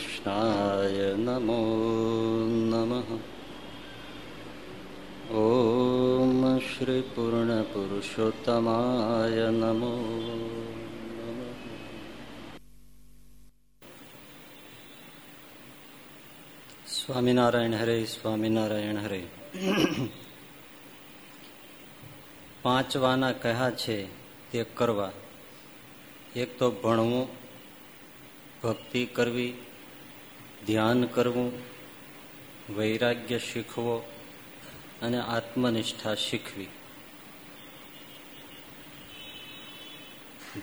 હરિકૃષ્ણાય नमो नमः। ॐ श्रीपूर्णपुरुषोत्तमाय નમો સ્વામિનારાયણ હરે સ્વામિનારાયણ હરે પાંચવાના કહ્યા છે તે કરવા એક તો ભણવું ભક્તિ કરવી ધ્યાન કરવું, વૈરાગ્ય શીખવો અને આત્મનિષ્ઠા શીખવી.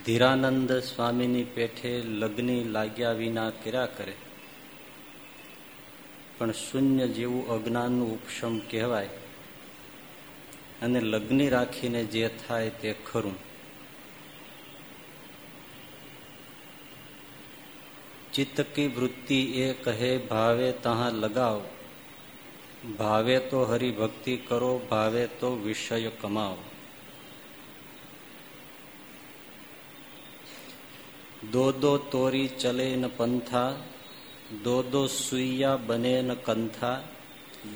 ધીરાનંદ સ્વામીની પેઠે લગ્ની લાગ્યા વિના કર્યા કરે. પણ શૂન્ય જેવું અજ્ઞાનનું ઉપશમ કહેવાય અને લગ્ની રાખીને જે થાય તે ખરું. चित्त की वृत्ति ये कहे, भावे तहाँ लगाओ। भावे तो हरि भक्ति करो, भावे तो विषय कमाओ। दो दो तोरी चले न पंथा, दो दो सुइया बने न कंथा,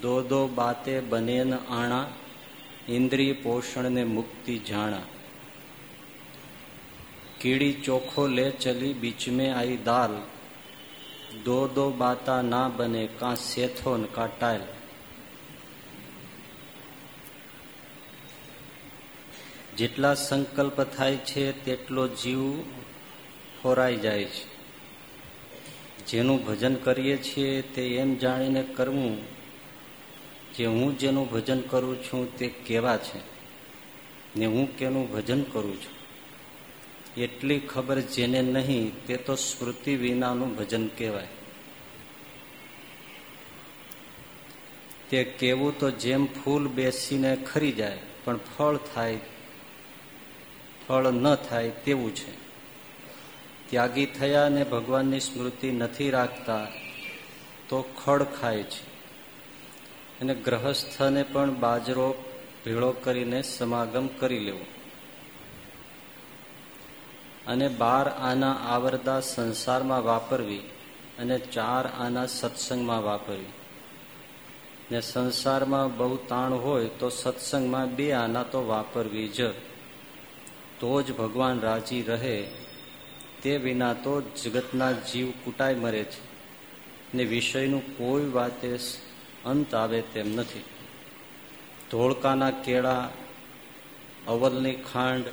दो दो बातें बने न आना इंद्रिय पोषण ने मुक्ति जाना कीड़ी चोखो ले चली, बीच में आई दाल। દો દો બાતા ના બને, કાં સેથો ને કાં જેટલા સંકલ્પ થાય છે, તેટલો જીવ ખોરાઈ જાય છે. જેનું ભજન કરીએ છીએ, તે એમ જાણીને કરવું જે હું જેનું ભજન કરું છું, તે કેવા છે? ને હું કેનું ભજન કરું છું? એટલી ખબર જેને નહીં, તે તો સ્મૃતિ વિનાનું ભજન કહેવાય. તે કેવું તો જેમ ફૂલ બેસીને ખરી જાય, પણ ફળ થાય, ફળ ન થાય તેવું છે. ત્યાગી થયા ને ભગવાનની સ્મૃતિ નથી રાખતા, તો ખડ ખાય છે. અને ગ્રહસ્થને પણ બાજરો ભેળો કરીને સમાગમ કરી લેવો. અને બાર આના આવરદા સંસારમાં વાપરવી અને ચાર આના સત્સંગમાં વાપરવી. ને સંસારમાં બહુ તાણ હોય તો સત્સંગમાં બે આના તો વાપરવી જ. તો જ ભગવાન રાજી રહે તે વિના તો જગતના જીવ કૂટાઈ મરે છે ને વિષયનું કોઈ વાતે અંત આવે તેમ નથી. ધોળકાના કેળા, અવલની ખાંડ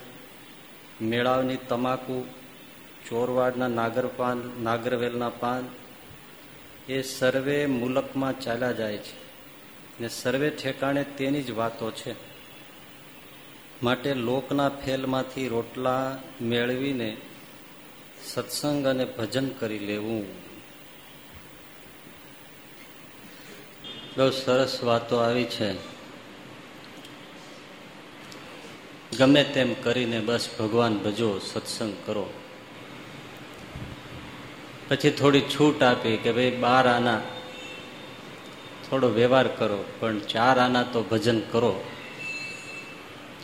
મેળાવની તમાકુ, ચોરવાડના નાગરપાન નાગરવેલના પાન, એ સર્વે મુલકમાં ચાલ્યા જાય છે. ને સર્વે ઠેકાણે તેની જ વાતો છે. માટે લોકના ફેલમાંથી રોટલા મેળવીને સત્સંગ અને ભજન કરી લેવું. બહુ સરસ વાતો આવી છે. ગમે તેમ કરીને બસ ભગવાન ભજો, સત્સંગ કરો. પછી થોડી છૂટ આપી કે ભાઈ બાર આના થોડો વ્યવહાર કરો, પણ ચાર આના તો ભજન કરો.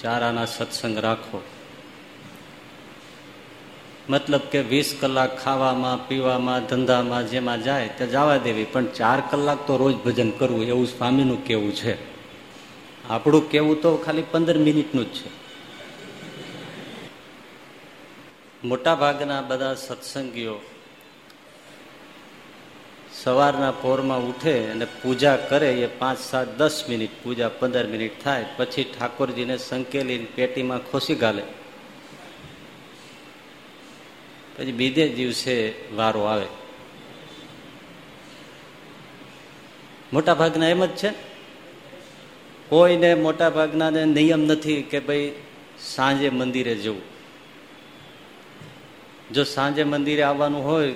ચાર આના સત્સંગ રાખો. મતલબ કે વીસ કલાક ખાવામાં, પીવામાં, ધંધામાં જેમાં જાય તે જવા દેવી, પણ ચાર કલાક તો રોજ ભજન કરવું, એવું સ્વામીનું કેવું છે? આપણું કેવું તો ખાલી પંદર મિનિટનું જ છે. મોટા ભાગના બધા સત્સંગીઓ સવારના પોરમાં ઉઠે અને પૂજા કરે એ પાંચ, સાત, દસ મિનિટ, પૂજા પંદર મિનિટ થાય, પછી ઠાકોરજીને સંકેલી પેટીમાં ખોસી ગાલે. પછી બીજે દિવસે વારો આવે. મોટાભાગના એમ જ છે. કોઈને મોટાભાગના નિયમ નથી કે ભાઈ સાંજે મંદિરે જવું. જો સાંજે મંદિરે આવવાનું હોય,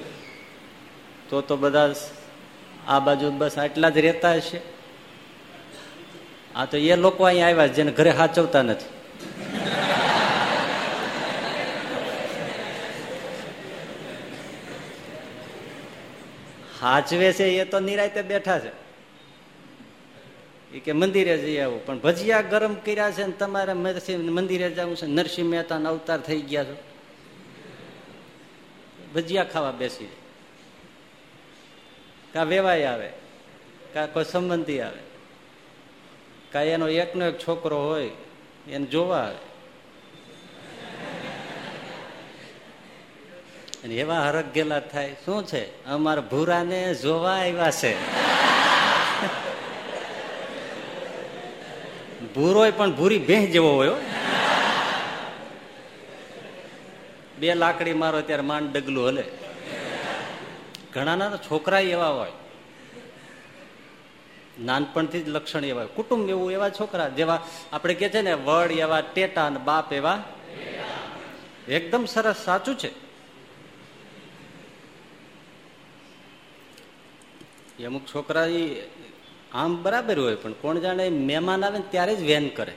તો તો બધા આ બાજુ બસ આટલા જ રહેતા હશે. આ તો એ લોકો અહીંયા આવ્યા જેને ઘરે હાચવતા નથી. હાચવે છે એ તો નિરાયતે બેઠા છે. એ કે મંદિરે જઈ આવું, પણ ભજીયા ગરમ કર્યા છે ને તમારે મંદિરે જવું છે, નરસિંહ મહેતા અવતાર થઈ ગયા છો. ભજીયા ખાવા બેસી કા વેવાય આવે, કા કોઈ સંબંધી આવે, કા એનો એકનો એક છોકરો હોય, એને જોવા આવે. અને એવા હરક ગેલા થાય, શું છે? અમારા ભૂરાને જોવા આવ્યા છે. ભૂરો પણ ભૂરી ભેંસ જેવો હોય બે લાકડી મારો ત્યારે માન ડગલું હલે. ઘણાના છોકરા એવા હોય. નાનપણથી જ લક્ષણ એવા હોય. કુટુંબ એવું એવા છોકરા જેવા આપણે કે છે ને, વડ એવા, ટેટા અને બાપ એવા એકદમ સરસ સાચું છે. અમુક છોકરા આમ બરાબર હોય, પણ કોણ જાણે મહેમાન આવે ને ત્યારે જ વેન કરે.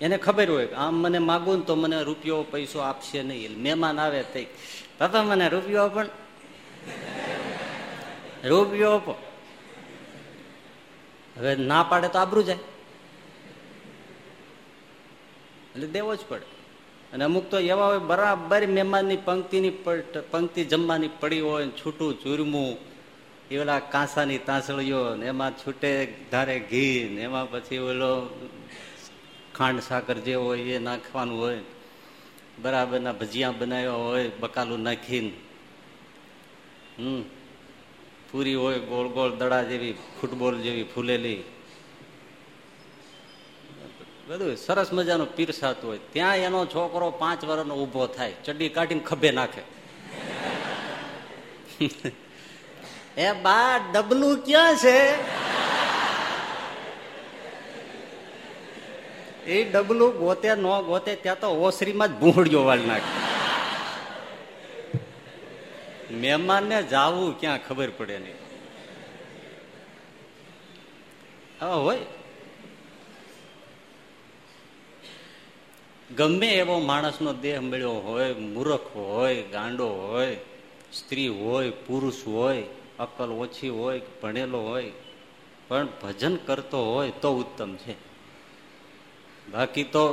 એને ખબર હોય કે આમ મને માગું ને તો મને રૂપિયો, પૈસો આપશે નહીં. મહેમાન આવે તે. બાપા મને રૂપિયો પણ રૂપિયો આપો. હવે ના પાડે તો આબરું જાય. એટલે દેવો જ પડે. અને અમુક તો એવા હોય બરાબર મહેમાનની પંક્તિની પંક્તિ જમવાની પડી હોય છૂટું ચૂરમું એ ઓલા કાંસાની તાંસળીઓ ને એમાં છૂટે ધારે ઘી ને એમાં પછી ઓલો ખાંડ સાકર જે હોય એ નાખવાનું હોય, બરાબરના ભજીયા બનાવ્યા હોય, બકાલું નાખીને, હમ, પૂરી હોય, ગોળ ગોળ દડા જેવી, ફૂટબોલ જેવી ફૂલેલી. બધું સરસ મજાનું પીરસાતું હોય. ત્યાં એનો છોકરો પાંચ વર્ષનો ઊભો થાય, ચડ્ડી કાઢીને ખભે નાખે. એ બા, ડબલું ક્યાં છે? એ ડબલું ગોતે, ન ગોતે, ત્યાં તો ઓસરીમાં જ ભૂંડિયો વાળી નાખે. મહેમાનને જાવું ક્યાં ખબર પડે નહીં. હા, હોય. ગમે એવો માણસનો દેહ મળ્યો હોય, મૂર્ખ હોય, ગાંડો હોય, સ્ત્રી હોય, પુરુષ હોય અકલ ઓછી હોય, ભણેલો હોય, પણ ભજન કરતો હોય તો ઉત્તમ છે. બાકી તો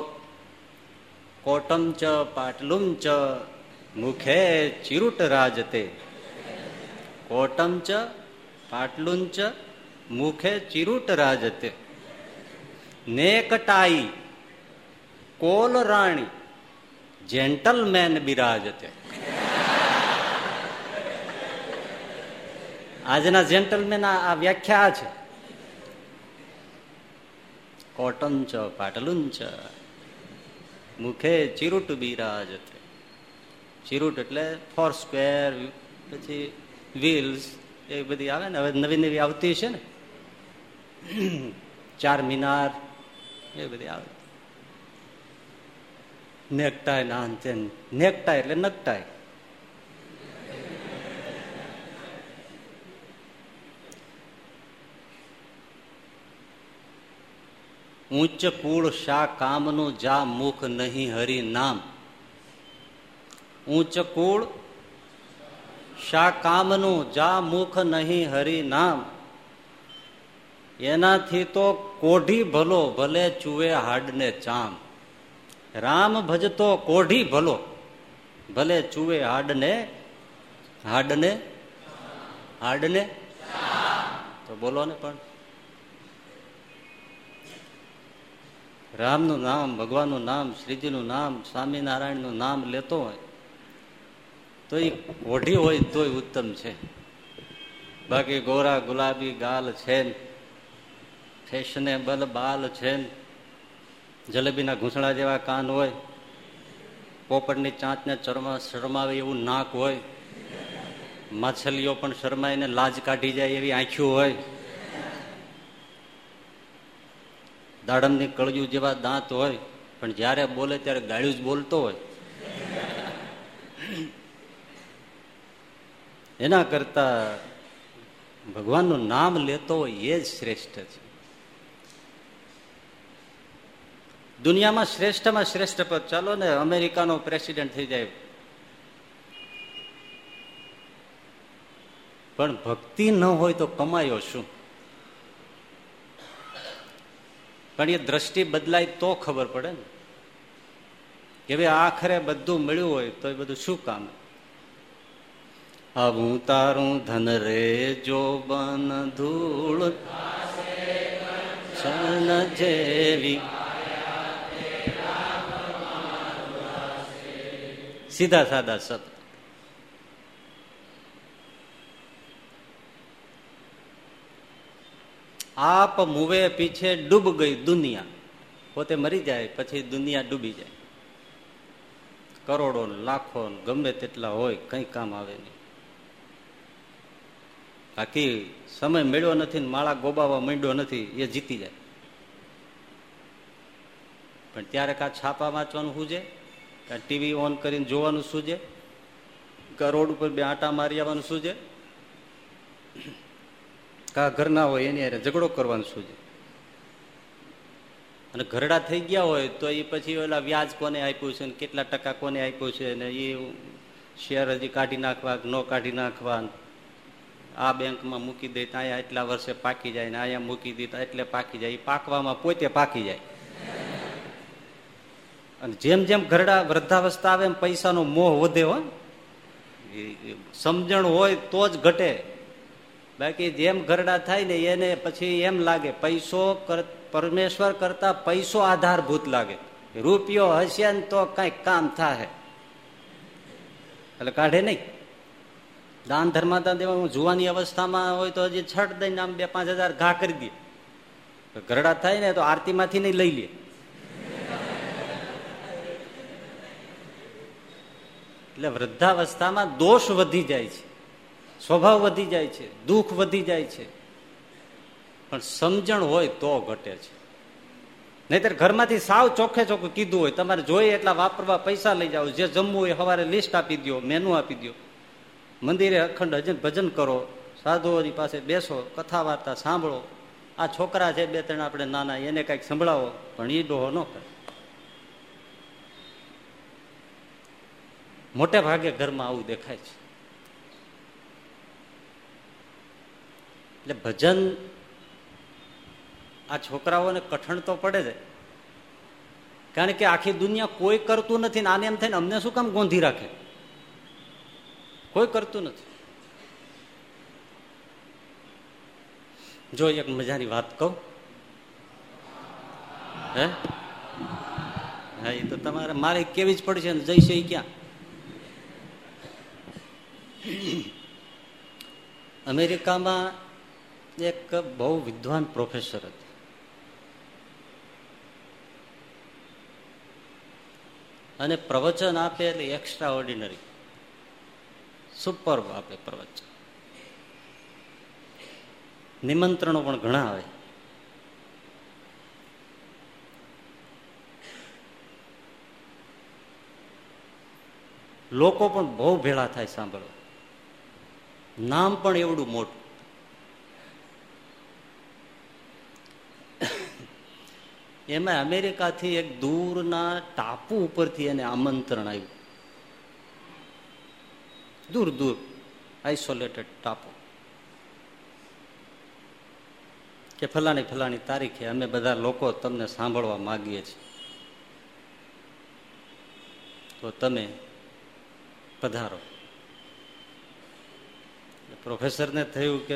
કોટમ ચ પાટલુમ ચ મુખે ચિરુટ રાજતે કોટમ ચ પાટલું ચ મુખે ચિરુટ રાજતે નેકટાઈ કોલ રાણી જેન્ટલમેન બિરાજતે આજના જેન્ટલમેન આ વ્યાખ્યા છે કોટન ચ પાટલું ચ મુખે ચિરુટ બિરાજતે. ચિરુટ એટલે ફોર સ્ક્વેર, પછી વ્હીલ્સ, એ બધી આવે ને, હવે નવી નવી આવતી છે ને. ચાર મિનાર, એ બધી આવે. નેકટાઈ ના નેકટાઈ એટલે નકટાઈ ઊંચ કુળ શા કામનું જા મુખ નહીં હરી નામ? ઉચ્ચ કુળ શા કામનું જા મુખ નહીં હરી નામ? એનાથી તો કોઢી ભલો, ભલે ચુવે હાડને ચામ. રામ ભજતો કોઢી ભલો, ભલે ચુવે હાડને હાડને હાડને? તો બોલો ને પણ. રામનું નામ, ભગવાનનું નામ, શ્રીજીનું નામ, સ્વામિનારાયણનું નામ લેતો હોય, તો એ ઓઢી હોય તોય ઉત્તમ છે. બાકી ગોરા, ગુલાબી, ગાલ છે ફેશનેબલ બાલ છે જલેબીના ઘૂંસણા જેવા કાન હોય પોપડની ચાંચને ચરમા, શરમાવે એવું નાક હોય, માછલીઓ પણ શરમાઈને લાજ કાઢી જાય એવી આંખ્યું હોય દાડમની કળજુ જેવા દાંત હોય, પણ જ્યારે બોલે ત્યારે ગાળ્યું જ બોલતો હોય. એના કરતા ભગવાનનું નામ લેતો હોય એ જ શ્રેષ્ઠ છે. દુનિયામાં શ્રેષ્ઠમાં શ્રેષ્ઠ પદ ચાલો ને અમેરિકાનો પ્રેસિડેન્ટ થઈ જાય. પણ ભક્તિ ન હોય તો કમાયો શું? પણ એ દ્રષ્ટિ બદલાય તો ખબર પડે ને. કે ભાઈ આખરે બધું મળ્યું હોય તો એ બધું શું કામ? હું તારું ધન રે જો બન ધૂળ. જેવી. સીધા સાદા સત આપ મુવે પીછે ડૂબ ગઈ દુનિયા. પોતે મરી જાય, પછી દુનિયા ડૂબી જાય. કરોડો, લાખો, ગમે તેટલા હોય, કઈ કામ આવે નહીં. બાકી સમય મેળ્યો નથી માળા ગોબાવા માંડ્યો નથી, એ જીતી જાય. પણ ત્યારે કા છાપા વાંચવાનું શું છે કા ટીવી ઓન કરીને જોવાનું છે કા રોડ ઉપર બે આટા મારી આવવાનું શું છે કા ઘરના હોય એની અરે ઝઘડો કરવાનું છે? અને ઘરડા થઈ ગયા હોય તો એ પછી ઓલા વ્યાજ કોને આપ્યું છે કેટલા ટકા કોને આપ્યું છે ને એ શેર હજી કાઢી નાખવા ન કાઢી નાખવા આ બેંકમાં મૂકી દે ત્યાં એટલા વર્ષે પાકી જાય ને અહીંયા મૂકી દીધા એટલે પાકી જાય. એ પાકવામાં પોતે પાકી જાય. અને જેમ જેમ ઘરડા વૃદ્ધાવસ્થા આવે એમ પૈસાનો મોહ વધે હો સમજણ હોય તો જ ઘટે. બાકી જેમ ઘરડા થાય ને એને પછી એમ લાગે, પૈસો પરમેશ્વર કરતા પૈસો આધારભૂત લાગે. રૂપિયો હશે ને તો કઈ કામ થાય એટલે કાઢે નહીં. દાન ધર્માદાન દેવા જુવાની અવસ્થામાં હોય તો હજી છઠ દઈને આમ બે પાંચ હજાર ઘા કરી દે. ઘરડા થાય ને તો આરતીમાંથી નહીં લઈ લે. એટલે વૃદ્ધાવસ્થામાં દોષ વધી જાય છે. સ્વભાવ વધી જાય છે, દુઃખ વધી જાય છે. પણ સમજણ હોય તો ઘટે છે. નહીતર ઘરમાંથી સાવ ચોખ્ખે ચોખ્ખું કીધું હોય, તમારે જોઈએ એટલા વાપરવા પૈસા લઈ જાઓ, જે જમવું હોય સવારે લિસ્ટ આપી દો મેનુ આપી દો મંદિરે અખંડ હજન ભજન કરો, સાધુઓની પાસે બેસો કથા વાર્તા સાંભળો. આ છોકરા છે, બે ત્રણ આપણે નાના, એને કંઈક સંભળાવો, પણ એ ડોહો ન કરે. મોટે ભાગે ઘરમાં આવું દેખાય છે. એટલે ભજન આ છોકરાઓને કઠણ તો પડે છે કારણ કે આખી દુનિયા કોઈ કરતું નથી આને એમ થઈને અમને શું કામ ગોંધી રાખે? કોઈ કરતું નથી. જો એક મજાની વાત કહું. હે? હા, એ તો તમારે, મારે કેવી જ પડશે ને જઈશે એ ક્યાં? અમેરિકામાં એક બહુ વિદ્વાન પ્રોફેસર હતા. અને પ્રવચન આપે એટલે એક્સ્ટ્રા ઓર્ડિનરી સુપર આપે પ્રવચન. નિમંત્રણો પણ ઘણા આવે. લોકો પણ બહુ ભેળા થાય સાંભળવા. નામ પણ એવડું મોટું. એમાં અમેરિકાથી એક દૂરના ટાપુ ઉપરથી એને આમંત્રણ આવ્યું. દૂર દૂર આઇસોલેટેડ ટાપુ. કે ફલાણી ફલાણી તારીખે અમે બધા લોકો તમને સાંભળવા માગીએ છીએ. તો તમે પધારો. પ્રોફેસરને થયું કે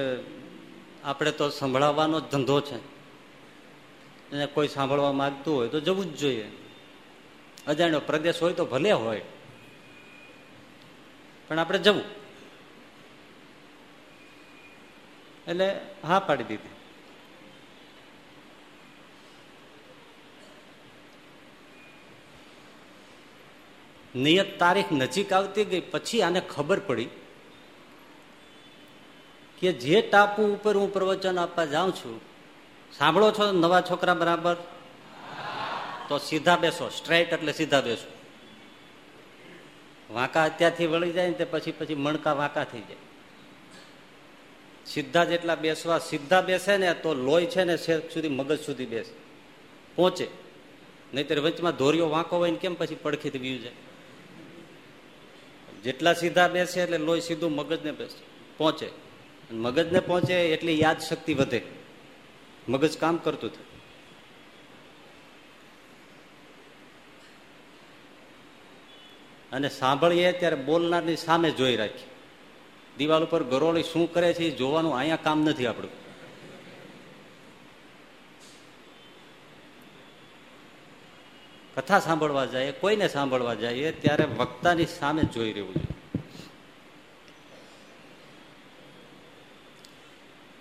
આપણે તો સંભળાવવાનો જ ધંધો છે. એને કોઈ સાંભળવા માંગતું હોય તો જવું જ જોઈએ. અજાણ્યો પ્રદેશ હોય તો ભલે હોય. પણ આપણે જવું. એટલે હા પાડી દીધી. નિયત તારીખ નજીક આવતી ગઈ, પછી આને ખબર પડી કે જે ટાપુ ઉપર હું પ્રવચન આપવા જાઉં છું સાંભળો છો નવા છોકરા બરાબર? તો સીધા બેસો સ્ટ્રેટ એટલે સીધા બેસો. વાંકા અત્યારથી વળી જાય ને તે પછી પછી મણકા વાંકા થઈ જાય. સીધા જેટલા બેસવા, સીધા બેસે ને તો લોહી છે ને શેર સુધી, મગજ સુધી બેસે. પહોંચે. નહીતર વચમાં ધોરીઓ વાંકો હોય ને કેમ પછી પડખીથી વીયું જાય? જેટલા સીધા બેસે એટલે લોહી સીધું મગજને બેસે. પહોંચે. મગજને પહોંચે એટલી યાદ શક્તિ વધે. મગજ કામ કરતું હતું. અને સાંભળીએ ત્યારે બોલનારની સામે જોઈ રાખી. દિવાલ ઉપર ગરોળી શું કરે છે એ જોવાનું અહીંયા કામ નથી આપણું. કથા સાંભળવા જઈએ કોઈને સાંભળવા જઈએ ત્યારે વક્તાની સામે જોઈ રહેવું જોઈએ.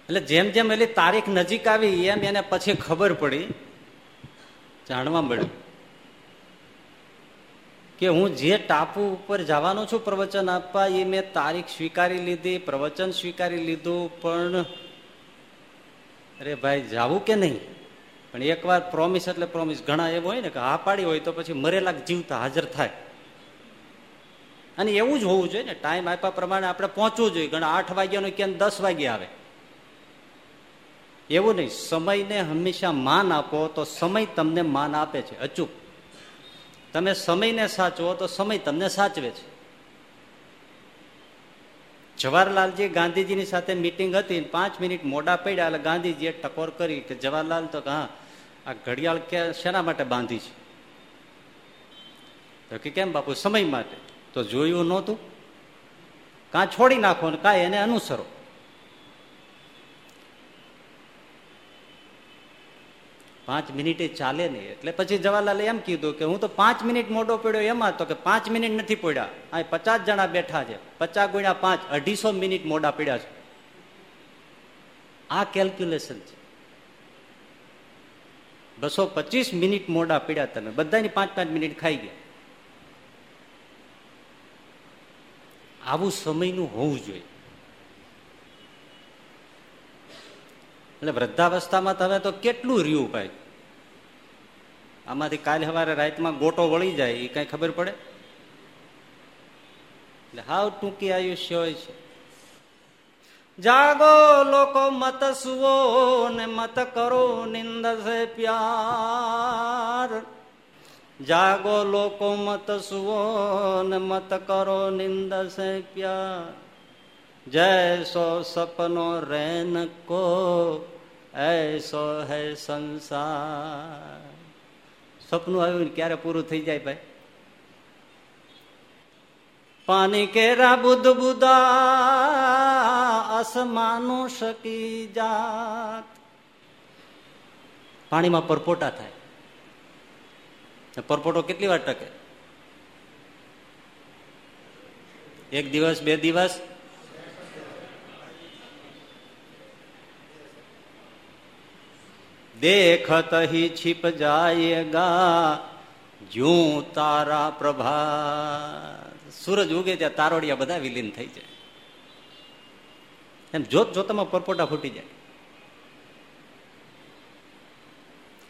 એટલે જેમ જેમ એની તારીખ નજીક આવી, એમ એને પછી ખબર પડી. જાણવા મળ્યું કે હું જે ટાપુ ઉપર જવાનો છું પ્રવચન આપવા, એ મેં તારીખ સ્વીકારી લીધી, પ્રવચન સ્વીકારી લીધું, પણ અરે ભાઈ, જાવું કે નહીં? પણ એકવાર પ્રોમિસ એટલે પ્રોમિસ ઘણા એવું હોય ને કે હા પાડી હોય તો પછી મરેલા જીવતા હાજર થાય. અને એવું જ હોવું જોઈએ ને. ટાઈમ આપ્યા પ્રમાણે આપણે પહોંચવું જોઈએ. ઘણા આઠ વાગ્યાનું કેમ દસ વાગ્યા આવે. એવું નહીં, સમયને હંમેશા માન આપો તો સમય તમને માન આપે છે. અચૂક. તમે સમયને સાચવો તો સમય તમને સાચવે છે. જવાહરલાલજી ગાંધીજીની સાથે મિટિંગ હતી પાંચ મિનિટ મોડા પડ્યા એટલે ગાંધીજીએ ટકોર કરી કે જવાહરલાલ તો હા, આ ઘડિયાળ કે શેના માટે બાંધી છે? તો કે, કેમ બાપુ, સમય માટે. તો જોયું નહોતું. કાં છોડી નાખો ને કાંઈ એને અનુસરો. પાંચ મિનિટે ચાલે નહીં. એટલે પછી જવાહરલાલે એમ કીધું કે હું તો પાંચ મિનિટ મોડો પડ્યો એમાં તો કે પાંચ મિનિટ નથી પડ્યા. અહીં પચાસ જણા બેઠા છે. પચાસ ગુણ્યા પાંચ, અઢીસો મિનિટ મોડા પડ્યા છે. આ કેલ્ક્યુલેશન છે. બસો પચીસ મિનિટ મોડા પીડ્યા તમે બધાની પાંચ પાંચ મિનિટ ખાઈ ગયા. આવું સમયનું હોવું જોઈએ. એટલે વૃદ્ધાવસ્થામાં તમે તો કેટલું રહ્યું ભાઈ? આમાંથી કાલે સવારે રાતમાં ગોટો વળી જાય એ કઈ ખબર પડે? એટલે હાવ ટૂંકી આયુષ્ય હોય છે. જાગો લોકો, મત સુવો ને મત કરો, નિંદ સે પ્યાર. જાગો લોકો, મત સુવો ને મત કરો, નિંદ સે પ્યાર. જૈસો સપનો રેન કો એસો હૈ સંસાર. સપનું આવ્યું ક્યારે પૂરું થઈ જાય ભાઈ? પાણી કેરા બુદ્ધ બુદા અસમાનો શકી જાત. પાણીમાં પરપોટા થાય. પરપોટો કેટલી વાર ટકે? એક દિવસ, બે દિવસ? દેખત ही छिप जाएगा જું તારા પ્રભા સૂરજ ઉગે ત્યાં તારોડિયા બધા વિલીન થઈ જાય એમ જોત જોતામાં પરપોટા ફૂટી જાય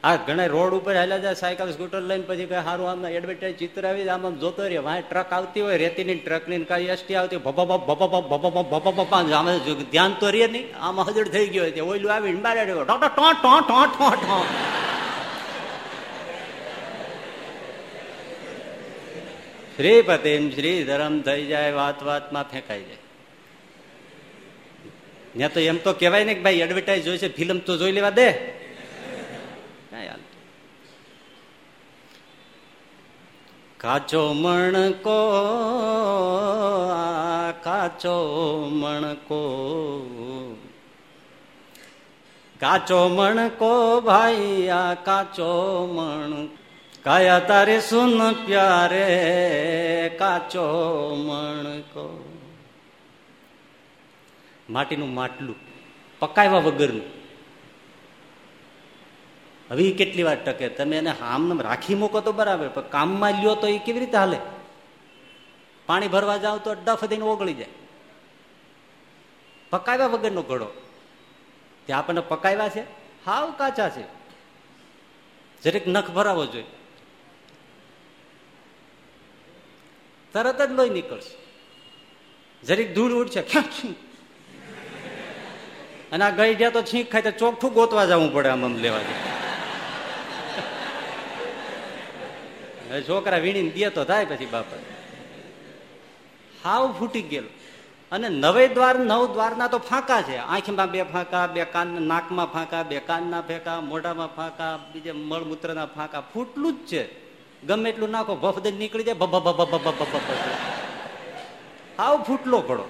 આ ઘણા રોડ ઉપર હાલ્યા જાય, સાયકલ, સ્કૂટર લઈને પછી કઈ સારું આમ એડવર્ટાઈઝ ચિત્ર આવી આમ આમ જોતો રહે વાંહે ટ્રક આવતી હોય, રેતીની ટ્રકની કઈ એસટી આવતી ભપ ભપ ભપા ભપા ભપ આમ ધ્યાન તો રે નહીં, આમ હજડ થઈ ગયો છે ઓઈલું આવીને બારે ટો ટો ટો ટો ટો ટો શ્રીપતિ શ્રી ધરમ થઈ જાય, વાત વાતમાં ફેંકાઈ જાય. ત્યાં તો એમ તો કહેવાય ને કે ભાઈ એડવર્ટાઈઝ જોઈ છે ફિલ્મ તો જોઈ લેવા દે. કાચો મણકો કાચો મણકો. કાચો મણકો ભાઈ, આ કાચો મણ કાયા તારે સુન પ્યારે, કાચો મણકો. માટીનું માટલું પકાવ્યા વગરનું. હવે કેટલી વાર ટકે? તમે એને આમ રાખી મૂકો તો બરાબર, પણ કામમાં લ્યો તો એ કેવી રીતે હાલે? પાણી ભરવા જાવ તો ડફ દઈને ઓગળી જાય. પકાવ્યા વગરનો ઘડો. ત્યાં આપણને પકાવ્યા છે, હાવ કાચા છે. જરીક નખ ભરાવો જોઈએ. તરત જ લોહી નીકળશે. જરીક ધૂળ ઉડશે અને આ ગઈ ગયા તો છીંક ખાય તો ચોખ્ઠું ગોતવા જવું પડે આમ લેવા જાય. છોકરા વીણીને દે તો થાય પછી બાપા. હાવ ફૂટી ગયેલો. અને નવે દ્વાર, નવ દ્વારના તો ફાંકા છે. આંખમાં બે ફાંકા, બે કાન નાકમાં ફાંકા, બે કાનના ફેંકા, મોઢામાં ફાંકા, બીજે મળમૂત્રના ફાંકા. ફૂટલું જ છે. ગમે એટલું નાખો, ભફ દઈ નીકળી જાય હાવ ફૂટલો ઘડો.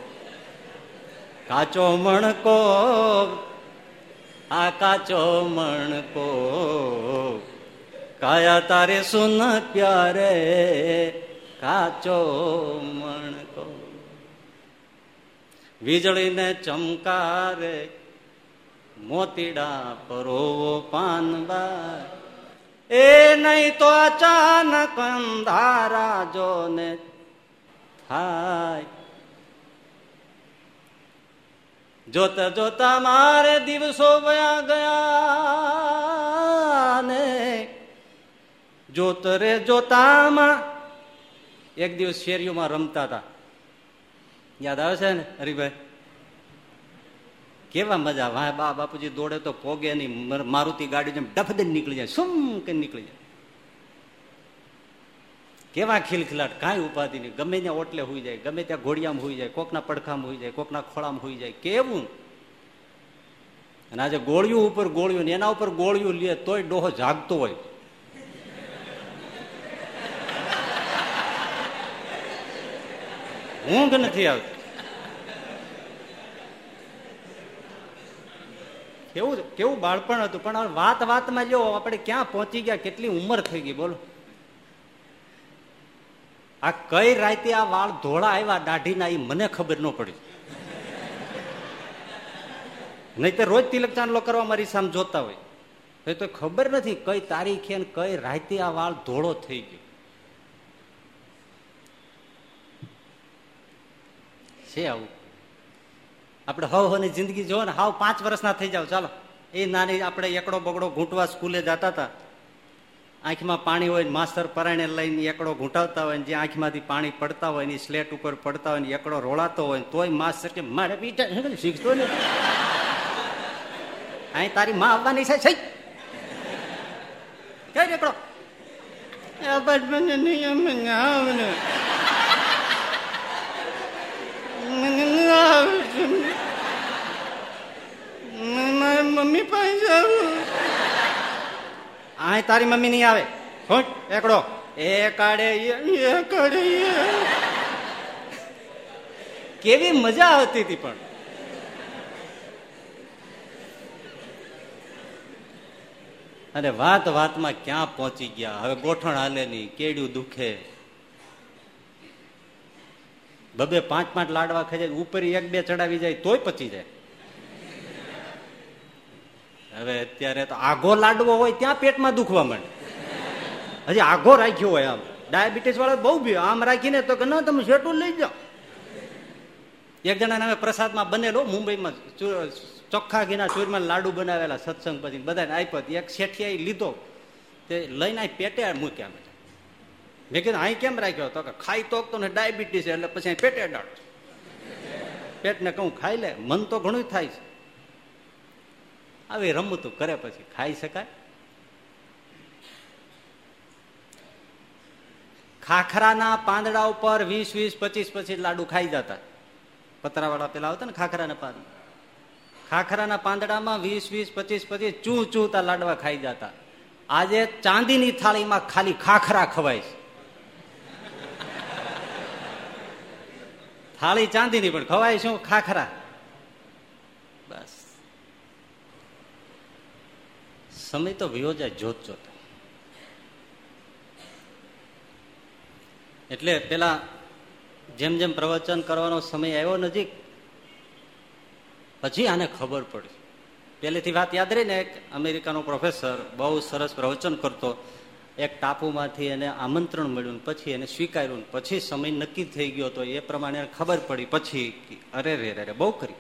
કાચો મણકો આ કાચો મણકો કાયા તારે સુન પ્યારે? કાચો મણકો વીજળીને ચમકારે, મોતીડા પરોવો પાનબા એ નહીં તો અચાનક અંધારા જોને થાય. જોતા જોતા મારે દિવસો વયા ગયા ને જોત રે જોતામાં. એક દિવસ શેરીઓમાં રમતા હતા. યાદ આવે છે ને, હરિભાઈ? કેવા મજા વાહ, બા, બાપુજી દોડે તો પોગે નહીં. મારુતિ ગાડી જેમ ડફ દઈને નીકળી જાય, સુમ કે નીકળી જાય. કેવા ખીલખીલાટ, કાંઈ ઉપાધિ નહીં. ગમે ત્યાં ઓટલે હોઈ જાય, ગમે ત્યાં ઘોડિયામાં હોઈ જાય, કોકના પડખામાં હોઈ જાય, કોકના ખોળામાં હોઈ જાય, કેવું? અને આજે ગોળિયું ઉપર ગોળિયું એના ઉપર ગોળિયું લે તોય ડોહો જાગતો હોય. ઊંઘ નથી આવતી. કેવું કેવું બાળપણ હતું? પણ વાત વાતમાં જો આપણે ક્યાં પહોંચી ગયા, કેટલી ઉંમર થઈ ગઈ, બોલો. આ કઈ રાતે આ વાળ ધોળા આવ્યા દાઢીના એ મને ખબર ન પડી. નહીં તો રોજ તિલક ચાંદલો કરવા મારી સામે જોતા હોય. તો ખબર નથી કઈ તારીખે કઈ રાતે આ વાળ ધોળો થઈ ગયો. છે આવું. આપણે હવ હોની જિંદગી જુઓ ને, હાવ પાંચ વર્ષના થઈ જાવ ચાલો. એ નાની આપણે એકડો બગડો ઘૂંટવા સ્કૂલે જતા હતા. આંખમાં પાણી હોય માસ્તર પરાણે લઈને એકડો ઘૂંટાવતા હોય જે આંખમાંથી પાણી પડતા હોય ને સ્લેટ ઉપર પડતા હોય ને એકડો રોળાતો હોય તોય માસ્તર કે મારે બીટા શીખતો ને અહીં તારી માં આવવાની છે કઈ એકડો મને નહીં આવે મારા મમ્મી પાસે જાવું આ તારી મમ્મી નહીં આવે. એકડો. એ કાઢે એ કાઢે કેવી મજા આવતી હતી પણ. અને વાત વાતમાં ક્યાં પહોંચી ગયા? હવે ગોઠણ હાલે નહીં કેડ્યું દુખે. બબે પાંચ પાંચ લાડવા ખાઈ જાય, ઉપર એક બે ચડાવી જાય, તોય પચી જાય. હવે અત્યારે તો આઘો લાડવો હોય ત્યાં પેટમાં દુખવા માંડે. હજી આઘો રાખ્યો હોય આમ. ડાયાબિટીસ વાળા બહુ બી આમ રાખીને તો કે, ના, તમે શેટું લઈ જાઓ. એક જણાને અમે પ્રસાદમાં બનેલો, મુંબઈમાં ચોખ્ખા ઘીના ચૂરમાં લાડુ બનાવેલા સત્સંગ પછી બધાને આપ્યો. એક શેઠિયા લીધો. તે લઈને પેટે મૂક્યા. મેં કીધું, અહીં કેમ રાખ્યો? તો કે, ખાઈ તો ને ડાયાબિટીસ એટલે પછી પેટે ડાળ પેટને કહું, ખાઈ લે, મન તો ઘણું થાય છે. આવી રમતું કરે પછી ખાઈ શકાય? ખાખરાના પાંદડા ઉપર વીસ વીસ, પચીસ પચીસ લાડુ ખાઈ જતા. પતરાવાળા પેલા આવતા ને ખાખરાના પાંદડા. ખાખરાના પાંદડામાં વીસ વીસ, પચીસ પચીસ ચૂ ચૂતા લાડવા ખાઈ જતા. આજે ચાંદીની થાળીમાં ખાલી ખાખરા ખવાય છે. થાળી ચાંદીની પણ ખવાય શું? ખાખરા. બસ. સમય તો વયો જાય જોત જોત. એટલે પેલા જેમ જેમ પ્રવચન કરવાનો સમય આવ્યો નજીક પછી આને ખબર પડી. પહેલેથી વાત યાદ રહી ને એક અમેરિકાનો પ્રોફેસર બહુ સરસ પ્રવચન કરતો. એક ટાપુમાંથી એને આમંત્રણ મળ્યું પછી એને સ્વીકાર્યું પછી સમય નક્કી થઈ ગયો તો એ પ્રમાણે ખબર પડી પછી અરે રે રે બહુ કરી.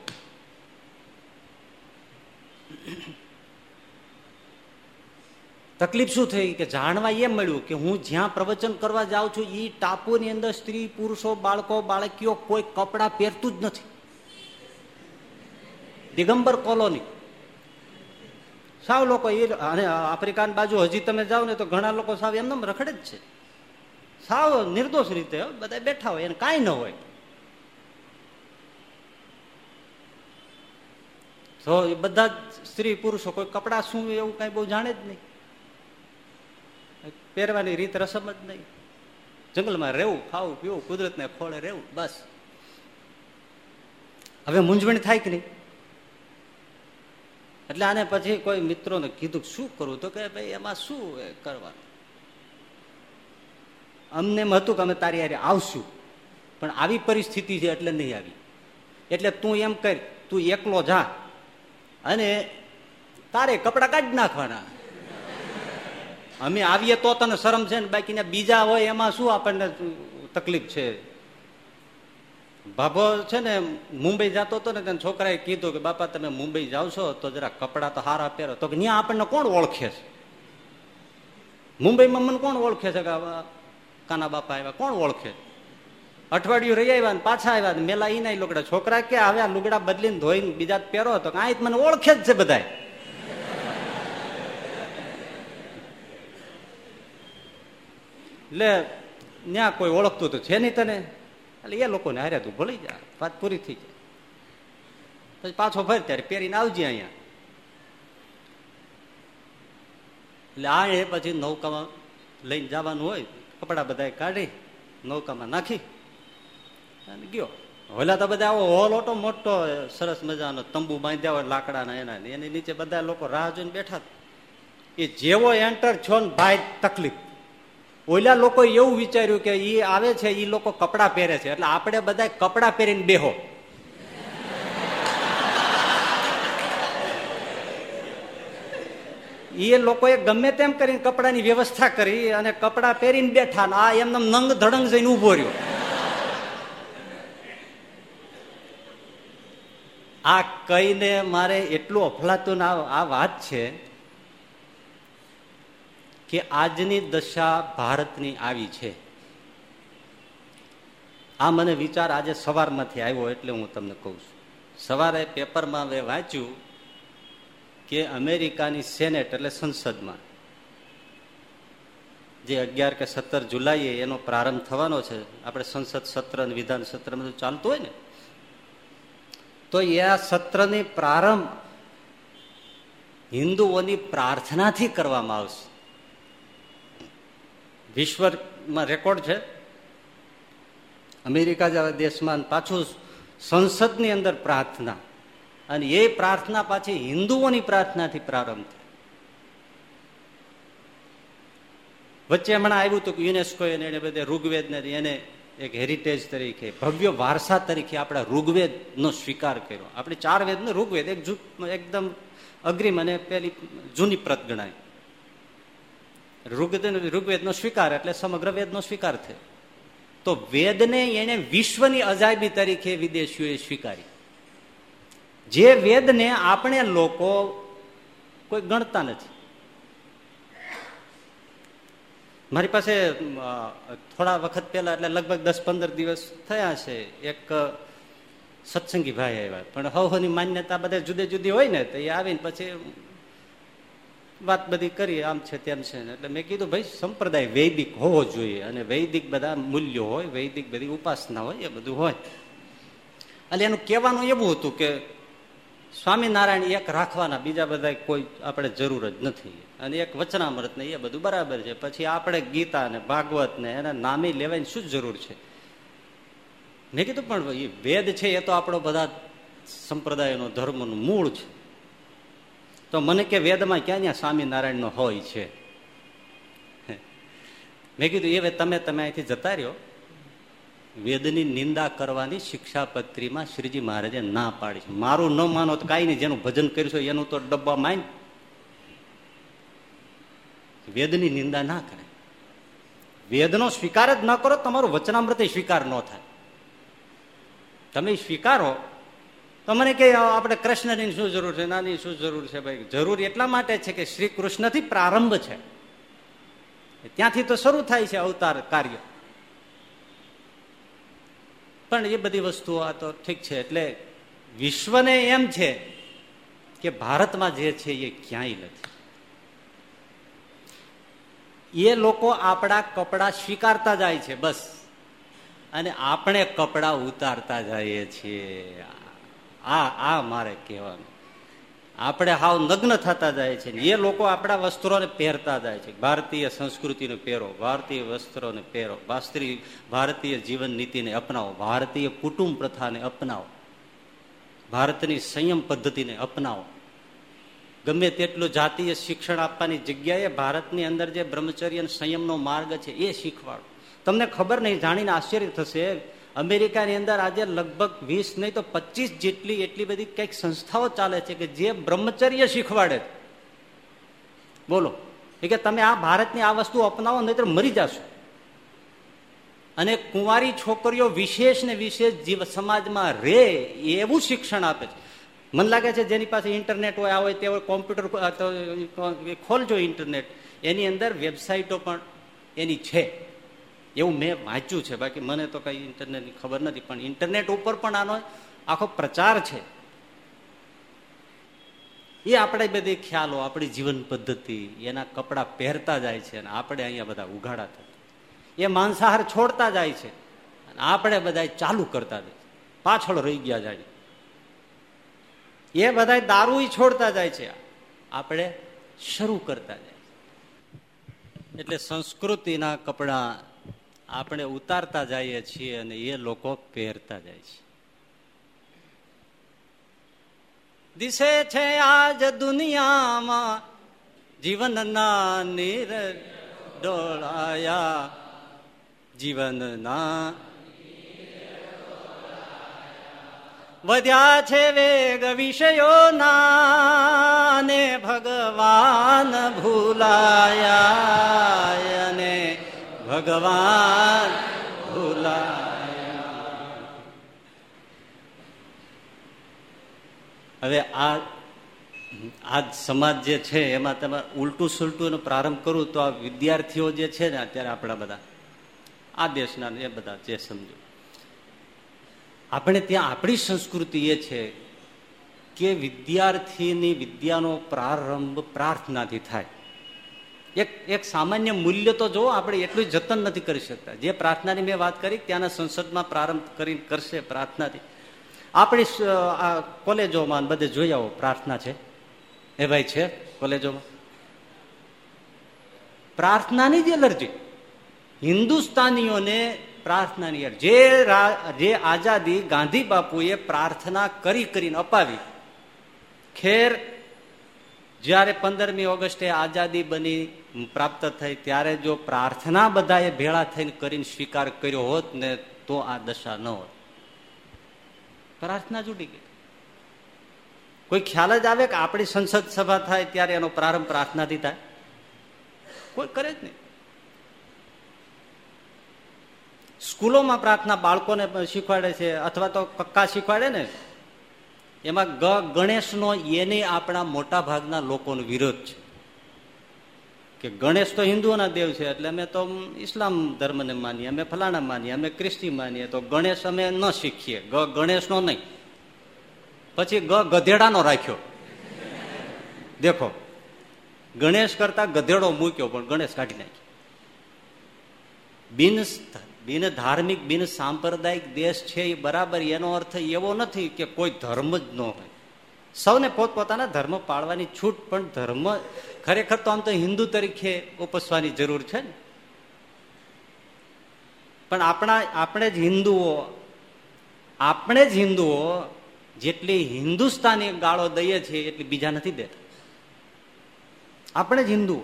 તકલીફ શું થઈ? કે જાણવા એમ મળ્યું કે હું જ્યાં પ્રવચન કરવા જાઉં છું એ ટાપુની અંદર સ્ત્રી, પુરુષો, બાળકો, બાળકીઓ કોઈ કપડાં પહેરતું જ નથી. દિગંબર કોલોની. સાવ લોકો એ અને આફ્રિકાન બાજુ હજી તમે જાઓ ને તો ઘણા લોકો સાવ એમને રખડે જ છે. સાવ નિર્દોષ રીતે બધા બેઠા હોય, એને કાંઈ ન હોય. તો એ બધા સ્ત્રી પુરુષો કોઈ કપડાં શું એવું કઈ બહુ જાણે જ નહીં. પહેરવાની રીત રસમ જ નહીં. જંગલમાં રહેવું, ખાવું, પીવું, કુદરતને ખોળે રહેવું, બસ. હવે મૂંઝવણ થાય કે નહીં? એટલે આને પછી કોઈ મિત્રોને કીધું શું કરવું તો કે ભાઈ, એમાં શું કરવાનું? અમને એમ હતું કે અમે તારી યારે આવશું. પણ આવી પરિસ્થિતિ છે એટલે નહીં આવી. એટલે તું એમ કર, તું એકલો જા. અને તારે કપડાં કાઢી નાખવાના. અમે આવીએ તો તને શરમ છે ને બાકીના બીજા હોય, એમાં શું આપણને તકલીફ છે? ભાભો છે ને, મુંબઈ જતો હતો ને, તેને છોકરાએ કીધું કે, બાપા, તમે મુંબઈ છો, તો જરા કપડા તો હારા પહેરો. તો કે ત્યાં આપણને કોણ ઓળખે છે? મુંબઈમાં મને કોણ ઓળખે છે કે કાના બાપા આવ્યા, કોણ ઓળખે? અઠવાડિયું રહી આવ્યા ને, પાછા આવ્યા મેલા ઈ ના લુગડા છોકરા કે, હવે આ લુગડા બદલીને ધોઈને બીજા પહેરો. તો કાંઈ મને ઓળખે જ છે બધા એટલે ત્યાં કોઈ ઓળખતું તો છે નહીં તને? એટલે એ લોકોને હારે તું ભળી જા, વાત પૂરી થઈ જાય. પછી પાછો ફર ત્યારે પહેરીને આવજે અહીંયા. એટલે આ એ પછી નૌકામાં લઈને જવાનું હોય, કપડા બધા કાઢી, નૌકામાં નાખી અને ગયો. હોલા તો બધા આવો હોલ ઓટો મોટો, સરસ મજાનો તંબુ બાંધ્યા હોય, લાકડાના એના એની નીચે બધા લોકો રાહ જોઈને બેઠા. એ જેવો એન્ટર છો ને, ભાઈ તકલીફ. ઓલા લોકો એવું વિચાર્યું કે એ આવે છે એ લોકો કપડા પહેરે છે. એટલે આપણે બધા કપડા પહેરીને બેહો. એ લોકોએ ગમે તેમ કરીને કપડાની વ્યવસ્થા કરી અને કપડા પહેરીને બેઠા આ એમને નંગ ધડંગ જઈને ઊભો રહ્યો. આ કહીને મારે એટલું અફલાતું આ વાત છે કે આજની દશા ભારતની આવી છે. આ મને વિચાર આજે સવારમાંથી આવ્યો એટલે હું તમને કહું છું. સવારે પેપરમાં મેં વાંચ્યું કે અમેરિકાની સેનેટ એટલે સંસદમાં જે અગિયાર કે સત્તર જુલાઈએ એનો પ્રારંભ થવાનો છે, આપણે સંસદ સત્ર અને વિધાન સત્ર બધું ચાલતું હોય ને, તો એ આ સત્રની પ્રારંભ હિન્દુઓની પ્રાર્થનાથી કરવામાં આવશે. વિશ્વમાં રેકોર્ડ છે? અમેરિકા જેવા દેશમાં પાછું સંસદની અંદર પ્રાર્થના. અને એ પ્રાર્થના પાછી હિન્દુઓની પ્રાર્થનાથી પ્રારંભ થાય. વચ્ચે હમણાં આવ્યું હતું કે યુનેસ્કો એને બધે ઋગ્વેદને એને એક હેરિટેજ તરીકે, ભવ્ય વારસા તરીકે આપણા ઋગ્વેદનો સ્વીકાર કર્યો. આપણે ચાર વેદ ને ઋગ્વેદ, એક એકદમ અગ્રિમ અને પેલી જૂની પ્રત ગણાય. ઋગ્વેદ ઋગ્વેદનો સ્વીકાર એટલે સમગ્ર વેદનો સ્વીકાર થયો. તો વેદને એને વિશ્વની અજાયબી તરીકે વિદેશીઓએ સ્વીકારી. જે વેદને આપણે લોકો કોઈ ગણતા નથી. મારી પાસે થોડા વખત પહેલા એટલે લગભગ દસ પંદર દિવસ થયા છે, એક સત્સંગી ભાઈ આવ્યા. પણ હવની માન્યતા બધા જુદી જુદી હોય ને, તો એ આવીને પછી વાત બધી કરી આમ છે તેમ છે. એટલે મેં કીધું, ભાઈ, સંપ્રદાય વૈદિક હોવો જોઈએ અને વૈદિક બધા મૂલ્યો હોય, વૈદિક બધી ઉપાસના હોય, એ બધું હોય. એટલે એનું કહેવાનું એવું હતું કે સ્વામિનારાયણ એક રાખવાના, બીજા બધા કોઈ આપણે જરૂર જ નથી. અને એક વચનામૃત ને એ બધું બરાબર છે. પછી આપણે ગીતા ને ભાગવત ને એના નામે લેવાની શું જરૂર છે? મેં કીધું, પણ એ વેદ છે, એ તો આપણો બધા સંપ્રદાયનો ધર્મનું મૂળ છે. તો મને કે વેદમાં ક્યાં ત્યાં સ્વામિનારાયણનો હોય છે? મેં કીધું, એ તમે તમે અહીંથી જતા રહ્યો. વેદની નિંદા કરવાની શિક્ષાપત્રીમાં શ્રીજી મહારાજે ના પાડી છે. મારું ન માનો તો કાંઈ નહીં, જેનું ભજન કર્યું એનું તો ડબ્બા માન વેદની નિંદા ના કરે. વેદનો સ્વીકાર જ ન કરો, તમારું વચનામૃત સ્વીકાર ન થાય. તમે સ્વીકારો તો મને કે આપણે કૃષ્ણની શું જરૂર છે? નાની શું જરૂર છે ભાઈ? જરૂર એટલા માટે છે કે શ્રી કૃષ્ણથી પ્રારંભ છે. ત્યાંથી તો શરૂ થાય છે અવતાર કાર્ય. પણ એ બધી વસ્તુઓ આ તો ઠીક છે, એટલે વિશ્વને એમ છે કે ભારતમાં જે છે એ ક્યાંય નથી. એ લોકો આપણા કપડા સ્વીકારતા જાય છે, બસ. અને આપણે કપડા ઉતારતા જઈએ છીએ. આ આ મારે કહેવાનું. આપણે હાવ નગ્ન થતા જાય છે એ લોકો આપણા વસ્ત્રોને પહેરતા જાય છે. ભારતીય સંસ્કૃતિને પહેરો, ભારતીય વસ્ત્રોને પહેરો વાસ્ત્રી ભારતીય જીવન નીતિને અપનાવો, ભારતીય કુટુંબ પ્રથાને અપનાવો, ભારતની સંયમ પદ્ધતિને અપનાવો. ગમે તેટલું જાતીય શિક્ષણ આપવાની જગ્યાએ ભારતની અંદર જે બ્રહ્મચર્ય સંયમનો માર્ગ છે, એ શીખવાડો. તમને ખબર નહીં, જાણીને આશ્ચર્ય થશે અમેરિકાની અંદર આજે લગભગ વીસ નહીં તો પચીસ જેટલી એટલી બધી કંઈક સંસ્થાઓ ચાલે છે કે જે બ્રહ્મચર્ય શીખવાડે બોલો. એ કે તમે આ ભારતની આ વસ્તુ અપનાવો નહીં મરી જશો. અને કુંવારી છોકરીઓ વિશેષ ને વિશેષ જીવ સમાજમાં રે એવું શિક્ષણ આપે છે. મને લાગે છે જેની પાસે ઇન્ટરનેટ હોય, આ હોય તે કોમ્પ્યુટર ખોલજો ઇન્ટરનેટ. એની અંદર વેબસાઇટો પણ એની છે. એવું મેં વાંચ્યું છે. બાકી મને તો કઈ ઇન્ટરનેટની ખબર નથી, પણ ઇન્ટરનેટ ઉપર પણ આનો આખો પ્રચાર છે. એ આપણે બધી ખ્યાલો, આપણી જીવન પદ્ધતિ, એના કપડાં પહેરતા જાય છે અને આપણે અહીંયા બધા ઉઘાડા થતા એ માંસાહાર છોડતા જાય છે અને આપણે બધા ચાલુ કરતા જાય પાછળ રહી ગયા જાય એ બધા દારૂ છોડતા જાય છે. આપણે શરૂ કરતા જાય એટલે સંસ્કૃતિના કપડા આપણે ઉતારતા જઈએ છીએ અને એ લોકો પહેરતા જાય છે. દિશે છે આજ દુનિયામાં જીવનના નીર ડોળાયા. જીવનના વધ્યા છે વેગ વિષયોના ને ભગવાન ભૂલાયા ભગવાન ભૂલાયા. હવે આ આ સમાજ જે છે, એમાં તમે ઉલટું સુલટું પ્રારંભ કરું તો આ વિદ્યાર્થીઓ જે છે ને અત્યારે આપણા બધા, આ દેશના એ બધા જે સમજો. આપણે ત્યાં આપણી સંસ્કૃતિ એ છે કે વિદ્યાર્થીની વિદ્યાનો પ્રારંભ પ્રાર્થનાથી થાય. એક એક સામાન્ય મૂલ્ય તો જો આપણે એટલું જતન નથી કરી શકતા. જે પ્રાર્થનાની મેં વાત કરી, ત્યાંના સંસદમાં પ્રારંભ કરી, કરશે પ્રાર્થનાથી. આપણી આ કોલેજોમાં બધે જોઈ આવો, પ્રાર્થના છે. એ ભાઈ છે કોલેજોમાં? પ્રાર્થનાની જ એલર્જી. હિન્દુસ્તાનીઓને પ્રાર્થનાની જે જે આઝાદી ગાંધી બાપુએ પ્રાર્થના કરી, કરીને અપાવી. ખેર જ્યારે પંદરમી ઓગસ્ટે આઝાદી બની પ્રાપ્ત થઈ, ત્યારે જો પ્રાર્થના બધાએ ભેળા થઈને કરીને સ્વીકાર કર્યો હોત ને, તો આ દશા ન હોત. પ્રાર્થના જુડી ગઈ. કોઈ ખ્યાલ જ આવે કે આપણી સંસદ સભા થાય ત્યારે એનો પ્રારંભ પ્રાર્થનાથી થાય? કોઈ કરે જ નહીં. સ્કૂલોમાં પ્રાર્થના બાળકોને શીખવાડે છે, અથવા તો કક્કા શીખવાડે ને? એમાં ગ ગણેશનો એને આપણા મોટા ભાગના લોકોનો વિરોધ છે. કે ગણેશ તો હિન્દુઓના દેવ છે, એટલે અમે તો ઇસ્લામ ધર્મને માનીએ, અમે ફલાણા માનીએ, અમે ક્રિસ્તી માનીએ, તો ગણેશ અમે ન શીખીએ. ગ ગણેશનો નહીં. પછી ગ ગધેડાનો રાખ્યો. દેખો, ગણેશ કરતા ગધેડો મૂક્યો, પણ ગણેશ કાઢી નાખ્યો. બિન બિન ધાર્મિક, બિન સાંપ્રદાયિક દેશ છે એ બરાબર, એનો અર્થ એવો નથી કે કોઈ ધર્મ જ ન હોય. સૌને પોતપોતાના ધર્મ પાળવાની છૂટ, પણ ધર્મ ખરેખર તો આમ તો હિન્દુ તરીકે ઉપસવાની જરૂર છે ને? પણ આપણા, આપણે જ હિન્દુઓ, આપણે જ હિન્દુઓ જેટલી હિન્દુસ્તાની ગાળો દઈએ છીએ એટલી બીજા નથી દેતા. આપણે જ હિન્દુઓ.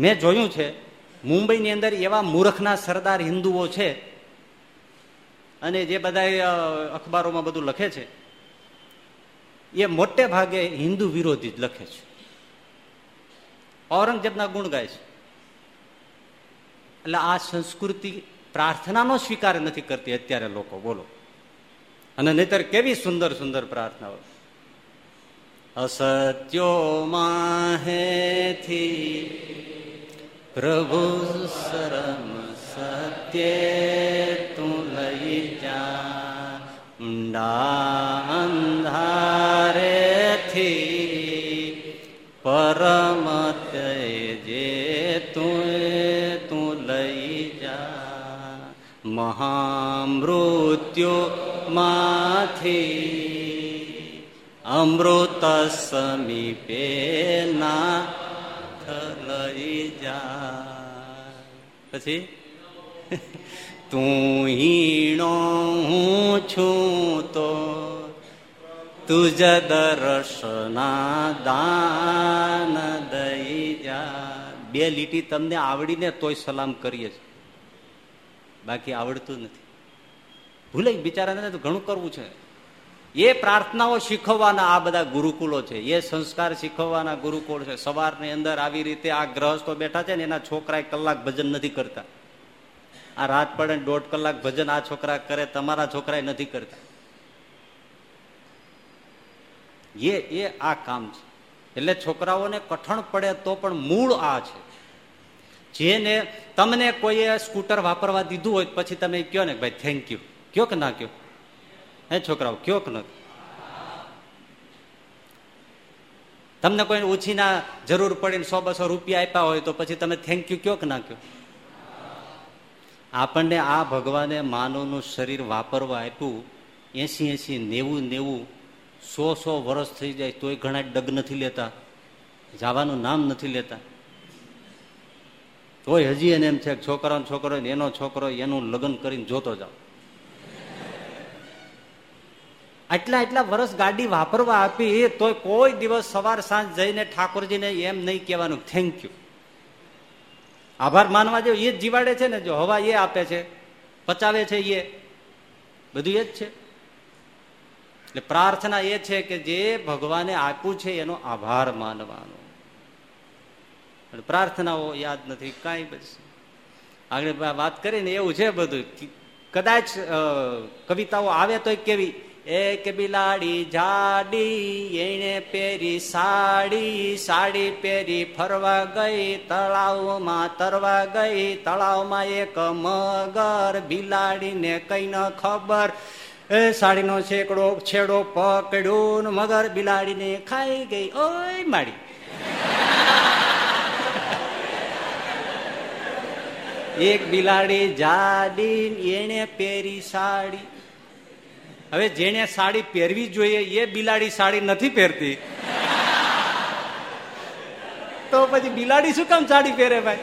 મેં જોયું છે મુંબઈની અંદર એવા મૂર્ખના સરદાર હિન્દુઓ છે અને જે બધા અખબારોમાં બધું લખે છે, એ મોટે ભાગે હિન્દુ વિરોધી જ લખે છે. ઔરંગઝેબના ગુણ ગાય છે. એટલે આ સંસ્કૃતિ પ્રાર્થનાનો સ્વીકાર નથી કરતી અત્યારે લોકો, બોલો. અને નહીતર કેવી સુંદર સુંદર પ્રાર્થનાઓ. અસત્યો માહેથી પ્રભુ શરમ સત્ય તું લઈ જા ઊંડા અંધારેથી પરમ જે તું તું લઈ જા મહામૃત્યુ માંથી અમૃત સમીપે ના લઈ જા. પછી? તું હીણો હું છું તો તુજ દર્શના દાન દઈ જા. બે લીટી તમને આવડીને તોય સલામ કરીએ છીએ. બાકી આવડતું નથી. ભૂલે બિચારાને તો ઘણું કરવું છે. એ પ્રાર્થનાઓ શીખવવાના આ બધા ગુરુકુલો છે. એ સંસ્કાર શીખવવાના ગુરુકુળ છે. સવારની અંદર આવી રીતે આ ગ્રહસ્થો બેઠા છે ને એના છોકરા કલાક ભજન નથી કરતા. આ રાત પડે દોઢ કલાક ભજન આ છોકરા કરે, તમારા છોકરા નથી કરતા. એ એ આ કામ છે. એટલે છોકરાઓને કઠણ પડે તો પણ મૂળ આ છે. જેને તમને કોઈએ સ્કૂટર વાપરવા દીધું હોય પછી તમે કયો ને ભાઈ થેન્ક યુ કયો કે ના કયો હે છોકરાઓ કયો કે નથી તમને કોઈ ઓછીના જરૂર પડીને સો બસો રૂપિયા આપ્યા હોય તો પછી તમે થેન્ક યુ કયો કે ના કયો આપણને આ ભગવાને માનવનું શરીર વાપરવા આપ્યું એસી એસી નેવું નેવું, સો સો વર્ષ થઈ જાય તોય ઘણા ડગ નથી લેતા, જવાનું નામ નથી લેતા. તોય હજી એને એમ છે છોકરાનો છોકરો એનો છોકરો એનું લગ્ન કરીને જોતો જાઓ. આટલા એટલા વર્ષ ગાડી વાપરવા આપી તોય કોઈ દિવસ સવાર સાંજ જઈને ઠાકોરજીને એમ નહીં કહેવાનું. થેન્ક યુ આભાર માનવા જેવો એ જ જીવાડે છે ને, જો હવા એ આપે છે, પચાવે છે એ. બધું એ જ છે. એટલે પ્રાર્થના એ છે કે જે ભગવાને આપ્યું છે એનો આભાર માનવાનો. પ્રાર્થનાઓ યાદ નથી, કાંઈ બસ આગળ વાત કરીને એવું છે બધું. કદાચ કવિતાઓ આવે તો કેવી એક બિલાડી જાડી, એણે પહેરી સાડી સાડી પહેરી ફરવા ગઈ, તળાવમાં તરવા ગઈ, તળાવમાં એક મગર બિલાડીને કઈ ન ખબર. એ સાડીનો છેકડો, છેડો પકડ્યો ને મગર બિલાડીને ખાઈ ગઈ. ઓય માડી. એક બિલાડી જાડી એને પહેરી સાડી. હવે જેને સાડી પહેરવી જોઈએ, એ બિલાડી સાડી નથી પહેરતી. તો પછી બિલાડી શું કામ સાડી પહેરે ભાઈ?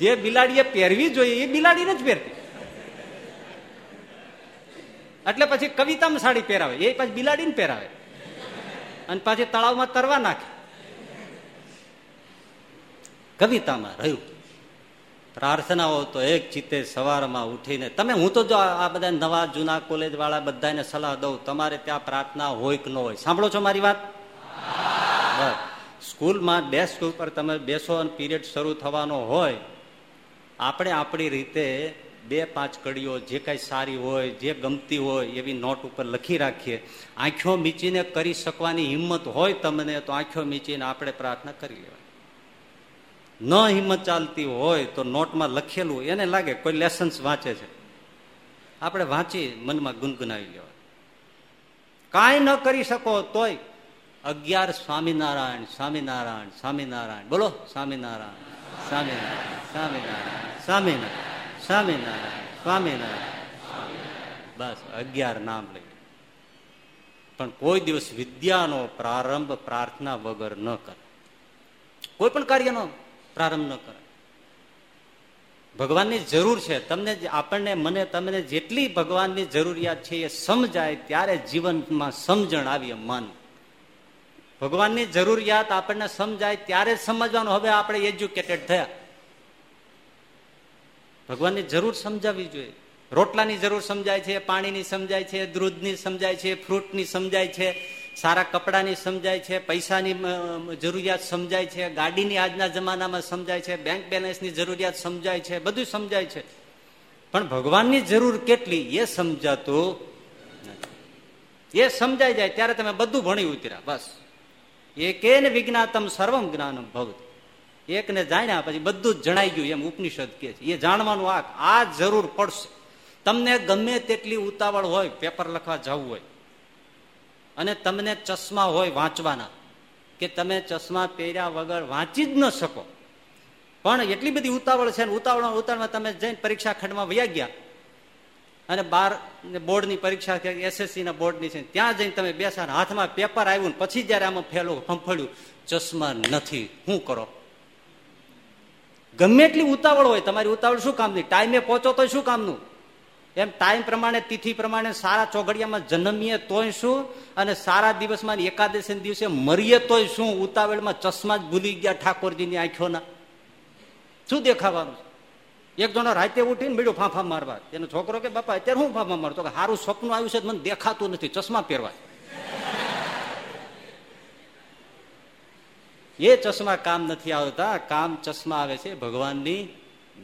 જે બિલાડીએ પહેરવી જોઈએ, એ બિલાડી જ પહેરતી. એટલે પછી કવિતામાં સાડી પહેરાવે, એ પછી બિલાડીને પહેરાવે. અને પાછી તળાવમાં તરવા નાખે. કવિતામાં રહ્યું. પ્રાર્થનાઓ તો એક ચિત્તે સવારમાં ઉઠીને, તમે હું તો જો આ બધા નવા જૂના કોલેજ વાળા બધાને સલાહ દઉં, તમારે ત્યાં પ્રાર્થના હોય કે ન હોય? સાંભળો છો મારી વાત? સ્કૂલમાં ડેસ્ક ઉપર તમે બેસો અને પીરિયડ શરૂ થવાનો હોય, આપણે આપણી રીતે બે પાંચ કડીઓ જે કાંઈ સારી હોય, જે ગમતી હોય, એવી નોટ ઉપર લખી રાખીએ. આંખો મીચીને કરી શકવાની હિંમત હોય તમને, તો આંખો મીચીને આપણે પ્રાર્થના કરી લેવાય ન હિંમત ચાલતી હોય તો નોટમાં લખેલું એને લાગે કોઈ લેસન્સ વાંચે છે. આપણે વાંચી મનમાં ગુનગુનાવી લેવા કાંઈ ન કરી શકો તોય અગિયાર સ્વામિનારાયણ સ્વામિનારાયણ સ્વામિનારાયણ. બોલો, સ્વામિનારાયણ સ્વામિનારાયણ સ્વામિનારાયણ સ્વામિનારાયણ સ્વામિનારાયણ સ્વામિનારાયણ. બસ, અગિયાર નામ લઈ પણ કોઈ દિવસ વિદ્યાનો પ્રારંભ પ્રાર્થના વગર ન કરે. કોઈ પણ કાર્યનો પ્રારંભ ન કરે ભગવાનની જરૂર છે. તમને આપણને મને તમને જેટલી ભગવાનની જરૂરિયાત છે એ સમજાય ત્યારે જીવનમાં સમજણ આવી મન ભગવાનની જરૂરિયાત આપણને સમજાય ત્યારે સમજવાનું. હવે આપણે એજ્યુકેટેડ થયા. ભગવાનની જરૂર સમજાવવી જોઈએ. રોટલાની જરૂર સમજાય છે, પાણીની સમજાય છે, દૂધની સમજાય છે, ફ્રૂટની સમજાય છે સારા કપડાની સમજાય છે, પૈસાની જરૂરિયાત સમજાય છે, ગાડીની આજના જમાનામાં સમજાય છે બેંક બેલેન્સની જરૂરિયાત સમજાય છે, બધું સમજાય છે. પણ ભગવાનની જરૂર કેટલી? એ સમજાતું એ સમજાઈ જાય ત્યારે તમે બધું ભણી ઉતર્યા, બસ. એકે ને વિજ્ઞાતમ સર્વમ જ્ઞાનમ ભવત. એકને જાણ્યા પછી બધું જ જણાઈ ગયું એમ ઉપનિષદ કે છે. એ જાણવાનું આ આ જરૂર પડશે. તમને ગમે તેટલી ઉતાવળ હોય, પેપર લખવા જવું હોય અને તમને ચશ્મા હોય વાંચવાના, કે તમે ચશ્મા પહેર્યા વગર વાંચી જ ન શકો. પણ એટલી બધી ઉતાવળ છે ઉતાવળ ઉતાવળમાં તમે જઈને પરીક્ષા ખંડમાં વયા ગયા. અને બાર બોર્ડની પરીક્ષા એસએસસી ના બોર્ડની છે ત્યાં જઈને તમે બેસા હાથમાં પેપર આવ્યું પછી જયારે આમાં ફેલું ફંફળ્યું, ચશ્મા નથી શું કરો? ગમે એટલી ઉતાવળ હોય, તમારી ઉતાવળ શું કામની? ટાઈમે પહોંચો તો શું કામનું? એમ ટાઈમ પ્રમાણે, તિથિ પ્રમાણે સારા ચોઘડિયામાં જન્મીએ તોય શું? અને સારા દિવસમાં એકાદશી દિવસે મરીએ તોય શું? ઉતાવળમાં ચશ્મા જ ભૂલી ગયા ઠાકોરજીની આંખોના. શું દેખાવાનું એક જણો રાતે ઉઠીને બીડું ફાંફા મારવા. એનો છોકરો કે, બાપા, અત્યારે હું ફાંફા મારતો કે સારું સપનું આવ્યું છે, મને દેખાતું નથી, ચશ્મા પહેરવા. એ ચશ્મા કામ નથી આવતા. કામ ચશ્મા આવે છે ભગવાનની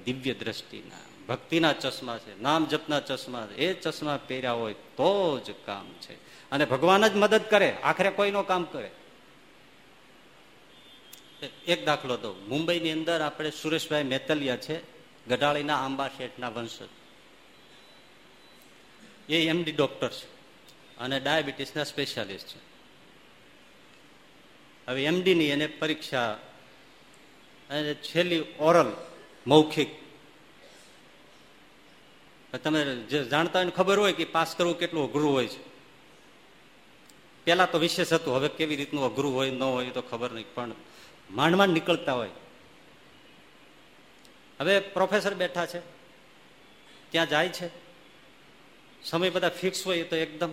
દિવ્ય દ્રષ્ટિના. ભક્તિના ચશ્મા છે, નામ જપના ચશ્મા એ ચશ્મા પહેર્યા હોય તો જ કામ છે. અને ભગવાન જ મદદ કરે, આખરે કોઈનો કામ કરે. એક દાખલો દઉં. મુંબઈની અંદર આપણે સુરેશભાઈ મેતલિયા છે, ગઢાળીના આંબા શેઠના વંશજ. એ એમડી ડોક્ટર છે અને ડાયાબિટીસના સ્પેશિયાલિસ્ટ છે. હવે એમડીની એને પરીક્ષા, અને છેલ્લી ઓરલ મૌખિક તમે જે જાણતા હોય ખબર હોય કે પાસ કરવું કેટલું અઘરું હોય છે. પેલા તો વિશેષ હતું, હવે કેવી રીતનું અઘરું હોય, ન હોય તો ખબર નહીં, પણ માંડ નીકળતા હોય. હવે પ્રોફેસર બેઠા છે, ત્યાં જાય છે. સમય બધા ફિક્સ હોય તો એકદમ.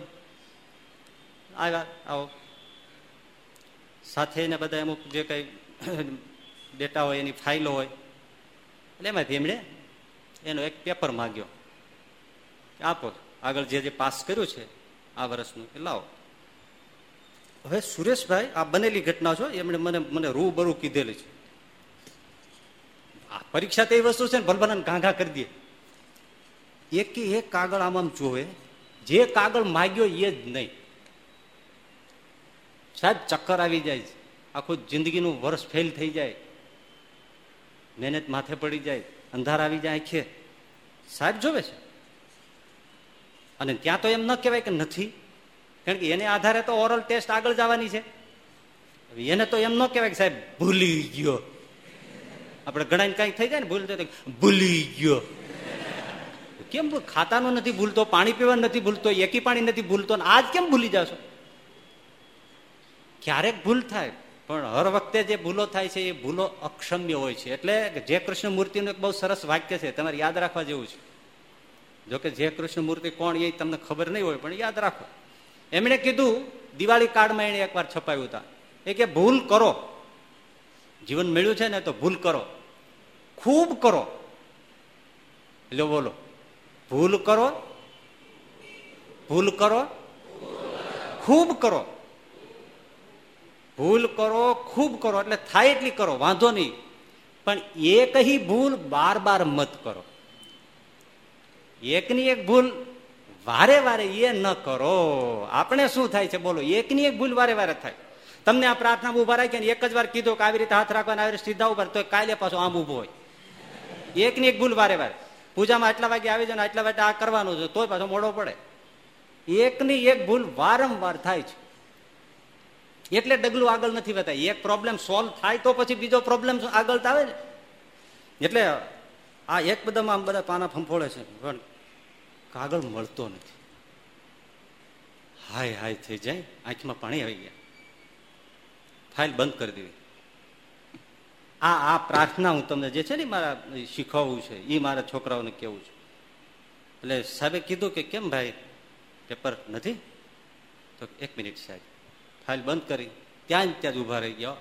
આવ્યા, આવો. સાથે એને બધા અમુક જે કઈ ડેટા હોય, એની ફાઇલો હોય. એટલે એમાંથી એમણે એનો એક પેપર માગ્યો. આપો. આગળ જે જે પાસ કર્યું છે, આ વર્ષનું. એ લાવો. હવે સુરેશભાઈ, આ બનેલી ઘટના છો, એમણે મને મને રૂબરૂ કીધેલી છે. આ પરીક્ષા તો એ વસ્તુ છે ને, ભલભલાને ઘાંઘા કરી દે. એક એક કાગળ આમ આમ જોવે. જે કાગળ માગ્યો એ જ નહીં. સાહેબ, ચક્કર આવી જાય આખું જિંદગીનું વર્ષ ફેલ થઈ જાય. મહેનત માથે પડી જાય. અંધાર આવી જાય આંખે. સાહેબ, જોવે છે? અને ત્યાં તો એમ ન કહેવાય કે નથી. કારણ કે એને આધારે તો ઓરલ ટેસ્ટ આગળ જવાની છે. એને તો એમ ન કહેવાય કે સાહેબ, ભૂલી ગયો. આપણે ઘણા કઈ થઈ જાય ને ભૂલ ભૂલી ગયો. કેમ ખાતાનો નથી ભૂલતો, પાણી પીવાનું નથી ભૂલતો, એકી પાણી નથી ભૂલતો આજ કેમ ભૂલી જશો? ક્યારેક ભૂલ થાય, પણ હર વખતે જે ભૂલો થાય છે એ ભૂલો અક્ષમ્ય હોય છે. એટલે જે કૃષ્ણ મૂર્તિનું એક બહુ સરસ વાક્ય છે, તમારે યાદ રાખવા જેવું છે. જોકે જે કૃષ્ણ મૂર્તિ કોણ એ તમને ખબર નહીં હોય, પણ યાદ રાખો. એમણે કીધું, દિવાળી કાર્ડમાં એને એકવાર છપાયું હતા એ કે, ભૂલ કરો. જીવન મળ્યું છે ને તો ભૂલ કરો. ખૂબ કરો. એટલે બોલો. ભૂલ કરો. ભૂલ કરો. ખૂબ કરો. ભૂલ કરો, ખૂબ કરો. એટલે થાય એટલી કરો, વાંધો નહીં. પણ એક હી ભૂલ બાર બાર મત કરો. એકની એક ભૂલ વારે વારે એ ન કરો. આપણે શું થાય છે? બોલો, એકની એક ભૂલ વારે વારે થાય. તમને આ પ્રાર્થના ઊભા રાખી એક જ વાર કીધું કે આવી રીતે હાથ રાખવાના, આવી સીધા ઊભા તો કાલે પાછો આમ ઊભો હોય. એકની એક ભૂલ વારે વારે. પૂજામાં આટલા વાગે આવી જાય આટલા વાગે આ કરવાનું છે, તોય પાછો મોડો પડે. એકની એક ભૂલ વારંવાર થાય છે. એટલે ડગલું આગળ નથી વધતા. એક પ્રોબ્લેમ સોલ્વ થાય તો પછી બીજો પ્રોબ્લેમ આગળ આવે ને એટલે આ એક બધામાં બધા પાના ફંફોળે છે. પણ કાગળ મળતો નથી. હાય હાય થઈ જાય, આંખમાં પાણી આવી ગયા. ફાઇલ બંધ કરી દેવી. આ આ પ્રાર્થના હું તમને જે છે ને મારા શીખવવું છે એ મારા છોકરાઓને કેવું છે. એટલે સાહેબે કીધું કે કેમ ભાઈ, પેપર નથી? તો એક મિનિટ સાહેબ, ફાઇલ બંધ કરી, ત્યાં જ ત્યાં જ ઊભા રહી ગયો.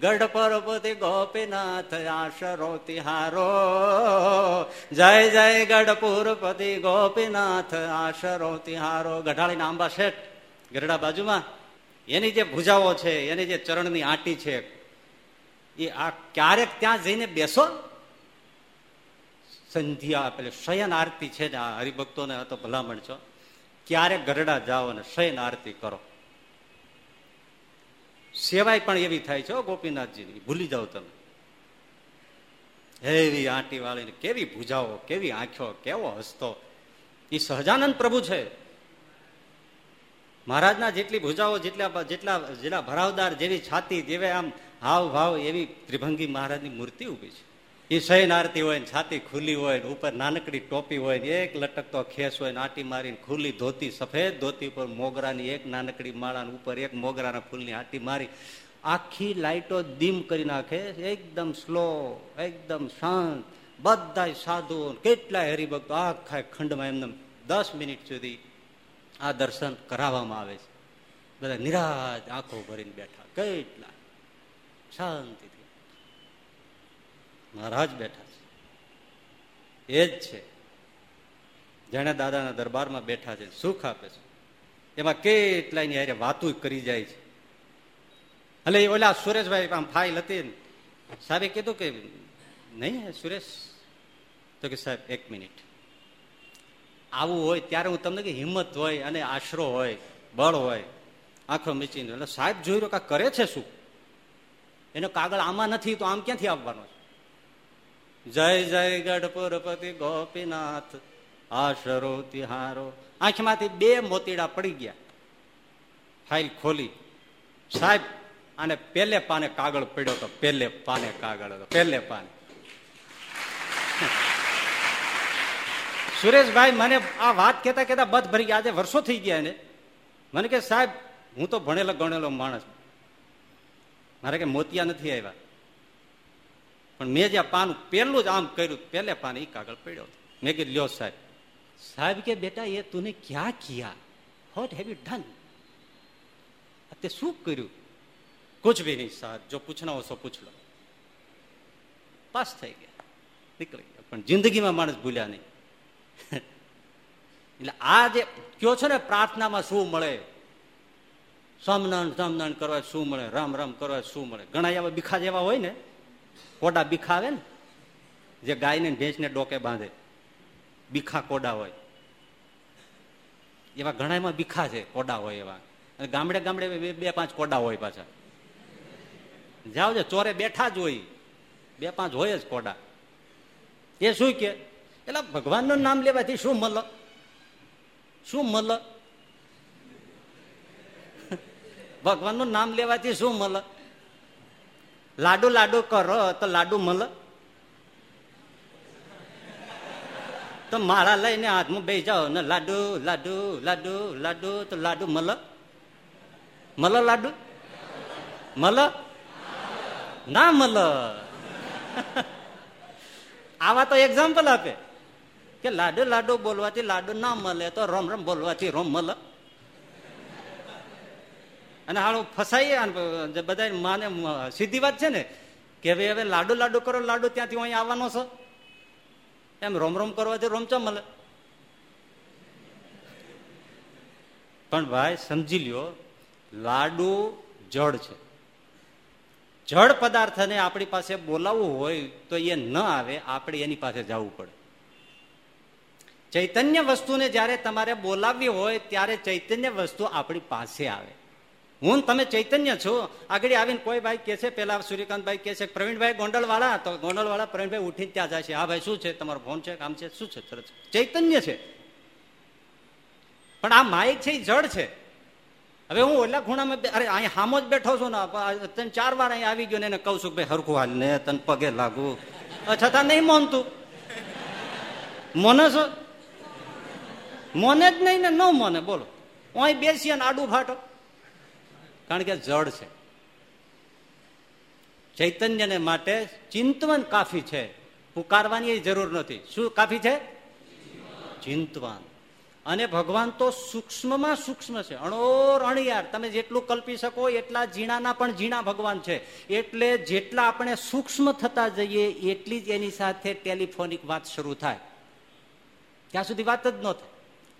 ગઢ પરપતિ ગોપીનાથ આશરો તિહારો. જય જય ગઢપુરપતિ ગોપીનાથ આશરો તિહારો. ગઢાળીના આંબા શેઠ ગરડા બાજુમાં. એની જે ભુજાઓ છે, એની જે ચરણની આંટી છે, એ આ ક્યારેક ત્યાં જઈને બેસો. સંધ્યા પેલે શયન આરતી છે ને આ હરિભક્તોને તો ભલામણ છો. ક્યારેક ગરડા જાઓ અને શયન આરતી કરો. સેવાય પણ એવી થાય છે ગોપીનાથજીની. ભૂલી જાઓ તમે. એવી આંટી વાળીને કેવી ભૂજાઓ, કેવી આંખો, કેવો હસતો. એ સહજાનંદ પ્રભુ છે. મહારાજના જેટલી ભૂજાઓ, જેટલા જેટલા જેટલા ભરાવદાર જેવી છાતી, જેવે આમ હાવ ભાવ એવી ત્રિભંગી મહારાજની મૂર્તિ ઊભી છે. એ શયન આરતી હોય ને છાતી ખુલ્લી હોય ને ઉપર નાનકડી ટોપી હોય ને એક લટકતો ખેસ હોય ને આટી મારીને ખુલ્લી ધોતી સફેદ ધોતી પર મોગરાની એક નાનકડી માળા ઉપર એક મોગરાના ફૂલની આટી મારી આખી લાઇટો ડીમ કરી નાખે. એકદમ સ્લો એકદમ શાંત. બધા સાધુ કેટલાય હરિભક્તો આખા ખંડમાં એમને દસ મિનિટ સુધી આ દર્શન કરાવવામાં આવે છે. બધા નિરાજ આંખો ભરીને બેઠા. કેટલા? શાંતિથી. મહારાજ બેઠા છે. એ જ છે. જેને દાદાના દરબારમાં બેઠા છે, સુખ આપે છે. એમાં કેટલાય હારે વાતું કરી જાય છે. એટલે ઓલા સુરેશભાઈ આમ ફાઇલ હતી સાહેબે કીધું કે, નહીં સુરેશ. તો કે, સાહેબ, એક મિનિટ. આવું હોય ત્યારે હું તમને કે હિંમત હોય અને આશરો હોય, બળ હોય, આંખો મીચીને. એટલે સાહેબ જોઈ રહ્યો કરે છે શું? એનો કાગળ આમાં નથી, તો આમ ક્યાંથી આવવાનો છે? જય જય ગઢપુરપતિ ગોપીનાથ, આશરો તિહારો. આંખમાંથી બે મોતીડા પડી ગયા. ફાઇલ ખોલી. સાહેબ અને પેલે પાને કાગળ પડ્યો તો પેલે પાને કાગળ હતો, પેલે પાને. સુરેશભાઈ, મને આ વાત કહેતા કેતા બધ ભરી ગયા. આજે વર્ષો થઈ ગયા એને. મને કે સાહેબ, હું તો ભણેલો ગણેલો માણસ. મારે કે મોતિયા નથી આવ્યા. પણ મેં જ્યાં પાન પેલું જ આમ કર્યું પેલે પાન એ કાગળ પડ્યો મેં કીધું, લ્યો સાહેબ. સાહેબ કે બેટા, એ તુને ક્યાં કિયા? વોટ હેવ યુ ડન તે શું કર્યું? કુછ ભી નહીં સાહેબ, જો પૂછના હો સો પૂછ લો. પાસ થઈ ગયા. નીકળી ગયા. પણ જિંદગીમાં માણસ ભૂલ્યા નહીં. એટલે આ જે કયો છો ને, પ્રાર્થનામાં શું મળે? સ્વામનારાયણ સ્વામનારાયણ કરવા શું મળે? રામ રામ કરવા શું મળે? ઘણા એવા બીખા જેવા હોય ને કોડા બીખા ને, જે ગાયને ભેંસને ડોકે બાંધે, બીખા કોડા હોય. એવા ઘણા એમાં બીખા છે કોડા હોય એવા. અને ગામડે ગામડે બે પાંચ કોડા હોય પાછા. જાઓ છે ચોરે બેઠા જ હોય. બે પાંચ હોય જ કોડા. એ શું કે? એટલે ભગવાનનું નામ લેવાથી શું મલ શું મલ ભગવાનનું નામ લેવાથી શું મલ લાડુ લાડુ કરો તો લાડુ મલ. તો માળા લઈને હાથમાં બે જાઓ ને લાડુ લાડુ લાડુ લાડુ, તો લાડુ મલ. મળ લાડુ? મલ? ના મલ. આવા તો એક્ઝામ્પલ આપે. કે લાડુ લાડુ બોલવાથી લાડુ ના મળે તો રમ રમ બોલવાથી રોમ મળે અને હાલું ફસાઈએ બધા માને સીધી વાત છે ને, કે ભાઈ હવે લાડુ લાડુ કરો, લાડુ ત્યાંથી અહીં આવવાનો છો. એમ રોમ રોમ કરવાથી રોમચા મળે? પણ ભાઈ, સમજી લ્યો, લાડુ જળ છે. જળ પદાર્થને આપણી પાસે બોલાવવું હોય તો એ ન આવે, આપણે એની પાસે જવું પડે. ચૈતન્ય વસ્તુને જ્યારે તમારે બોલાવવી હોય, ત્યારે ચૈતન્ય વસ્તુ આપણી પાસે આવે. હું તમે ચૈતન્ય છો. આગળ આવીને કોઈ ભાઈ કે છે, પેલા સૂર્યકાંતભાઈ કે છે, પ્રવીણભાઈ ગોંડલવાળા, તો ગોંડલવાળા પ્રવીણભાઈ ઉઠીને ત્યાં જાય છે. હા ભાઈ, શું છે? તમારો ફોન છે? કામ છે? શું છે? ચૈતન્ય છે. પણ આ માઇક છે, એ જડ છે. હવે હું ઓલા ખૂણામાં અરે, અહીંયા હામો જ બેઠો છું ને તને ચાર વાર અહીં આવી ગયો ને, એને કહું છું ભાઈ, હરખું હાલ ને, તને પગે લાગુ. છતાં નહીં મોનતું. મોને શું? મોને જ નહીં ને, ન મોને. બોલો. અહીં બેસી આડું ફાટો. કારણ કે જળ છે. ચૈતન્યને માટે ચિંતવન કાફી છે. પુકારવાની જરૂર નથી. શું કાફી છે? ચિંતવાન. અને ભગવાન તો સૂક્ષ્મમાં સૂક્ષ્મ છે. અણોર અણિયાર. તમે જેટલું કલ્પી શકો એટલા ઝીણાના પણ ઝીણા ભગવાન છે. એટલે જેટલા આપણે સૂક્ષ્મ થતા જઈએ એટલી જ એની સાથે ટેલિફોનિક વાત શરૂ થાય. ત્યાં સુધી વાત જ ન થાય.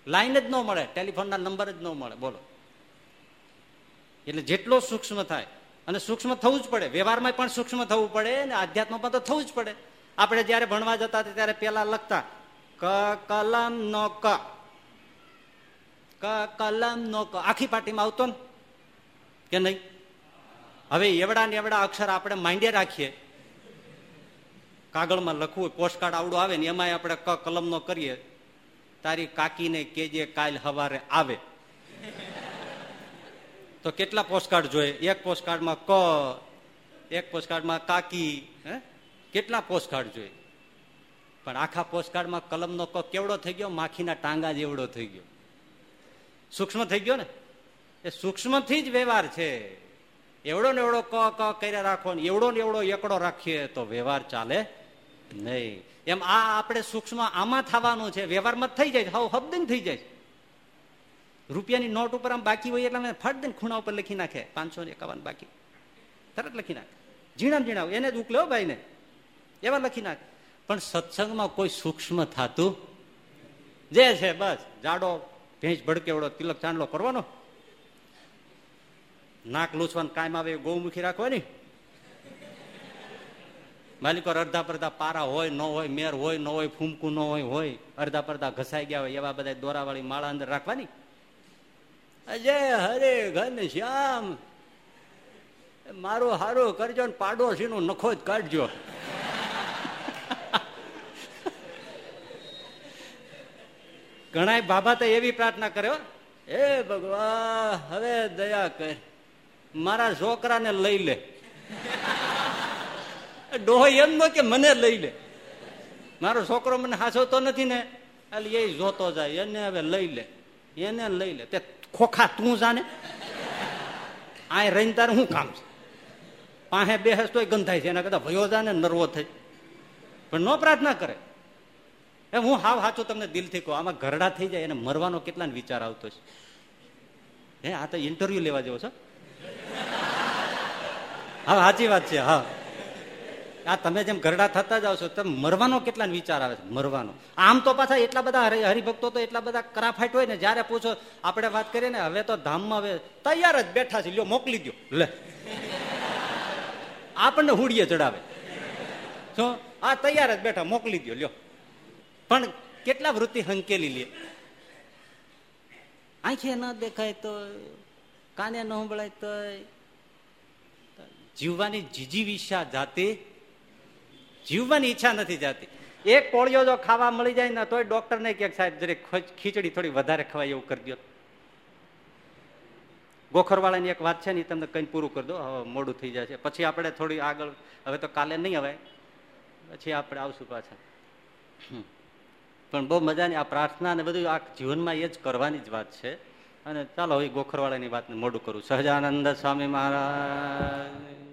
લાઈન જ ન મળે. ટેલિફોનના નંબર જ ન મળે. બોલો. એટલે જેટલો સૂક્ષ્મ થાય. અને સૂક્ષ્મ થવું જ પડે. વ્યવહારમાં પણ સૂક્ષ્મ થવું પડે અને આધ્યાત્મમાં તો થવું જ પડે. આપણે જયારે ભણવા જતા ત્યારે પેલા લખતા, ક, કલમ નો ક. કલમ નો ક. આખી પાર્ટીમાં આવતો ને? કે નહીં? હવે એવડા ને એવડા અક્ષર આપણે માંડે રાખીએ. કાગળમાં લખવું પોસ્ટકાર્ડ આવડું આવે ને એમાં આપણે ક, કલમ નો કરીએ. તારી કાકીને કેજે કાલ હવારે આવે. તો કેટલા પોસ્ટકાર્ડ જોઈએ? એક પોસ્ટકાર્ડમાં ક, એક પોસ્ટકાર્ડમાં કાકી, હે? કેટલા પોસ્ટકાર્ડ જોઈએ? પણ આખા પોસ્ટકાર્ડમાં કલમનો ક કેવડો થઈ ગયો? માખીના ટાંગા જેવડો થઈ ગયો. સૂક્ષ્મ થઈ ગયો ને? એ સૂક્ષ્મથી જ વ્યવહાર છે. એવડો ને એવડો ક ક કર્યા રાખો ને એવડો ને એવડો એકડો રાખીએ તો વ્યવહાર ચાલે નહીં. એમ આ આપણે સૂક્ષ્મ આમાં થવાનું છે. વ્યવહારમાં થઈ જાય હવ હબદન થઈ જાય રૂપિયાની નોટ ઉપર આમ બાકી હોય એટલે ફટ દઈને ખૂણા ઉપર લખી નાખે. પાંચસો એકાવન બાકી. તરત લખી નાખે. ઝીણામ ઝીણાવ. એને જ ઉકલ્યો ભાઈ ને એવા લખી નાખે. પણ સત્સંગમાં કોઈ સૂક્ષ્મ થતું જે છે, બસ. જાડો, ભેંસ ભડકેવડો, તિલક ચાંદલો કરવાનો. નાક લૂછવાનું કાયમ આવે ગૌમુખી રાખવાની માલિકો અડધા પડધા પારા હોય, ન હોય, મેર હોય, ન હોય, ફૂમકું ન હોય હોય. અડધા પડધા ઘસાઈ ગયા હોય એવા બધા દોરાવાળી માળા અંદર રાખવાની. અજય હરે ઘન શ્યામ. મારું હારો કરજો ને પાડોશી નું નખો જ કાઢજો. ઘણા બાબા તો એવી પ્રાર્થના કર્યો હે. ભગવાન હવે દયા કર. મારા છોકરાને લઈ લે. ડોહો એમ નો કે મને લઈ લે. મારો છોકરો મને હાસવતો નથી ને. એટલે એ જોતો જાય એને હવે લઈ લે. એને લઈ લે. તે ખોખા તું જાને આ રહીને તારે શું કામ છે? પાસે બેહસ તોય ગંધાય છે. એના કરતા ભયો જાને નરવો થઈ. પણ ન પ્રાર્થના કરે. એ હું હાવ હાચું તમને દિલથી કહું. આમાં ઘરડા થઈ જાય, એને મરવાનો કેટલા વિચાર આવતો છે? હે, આ તો ઇન્ટરવ્યુ લેવા જેવો છે. હા સાચી વાત છે હા આ તમે જેમ ગરડા થતા જાવ છો, તમે મરવાનો કેટલા વિચાર આવે છે? મરવાનો. આમ તો પાછા એટલા બધા હરિભક્તો તો એટલા બધા કરાફાઈટ હોય ને, જયારે પૂછો, આપણે વાત કરીએ ને, હવે તો ધામમાં હવે તૈયાર જ બેઠા છે, લ્યો, મોકલી દો લે. આપણને હુડીએ ચડાવે. જો, આ તૈયાર જ બેઠા, મોકલી દો લ્યો. પણ કેટલા વૃત્તિ હંકેલી લે. આંખે ન દેખાય તો કાને ન સંભળાય તો જીવવાની જીજીવિષા જાતી જીવવાની ઈચ્છા નથી જતી. એક કોળિયો જો ખાવા મળી જાય ને તોય ડોક્ટર ને કે સાહેબ જરી ખીચડી થોડી વધારે ખવાય એવું કરી દો. ગોખરવાળાની એક વાત છે ને તમને કંઈ પૂરું કરી દો. હવે મોડું થઈ છે પછી આપણે થોડી આગળ, હવે તો કાલે નહીં હવે પછી આપણે આવશું પાછા. પણ બહુ મજાની આ પ્રાર્થના ને બધું આ જીવનમાં એ જ કરવાની જ વાત છે. અને ચાલો હવે ગોખરવાળાની વાતને મોડું કરું. સહજાનંદ સ્વામી મહારાજ.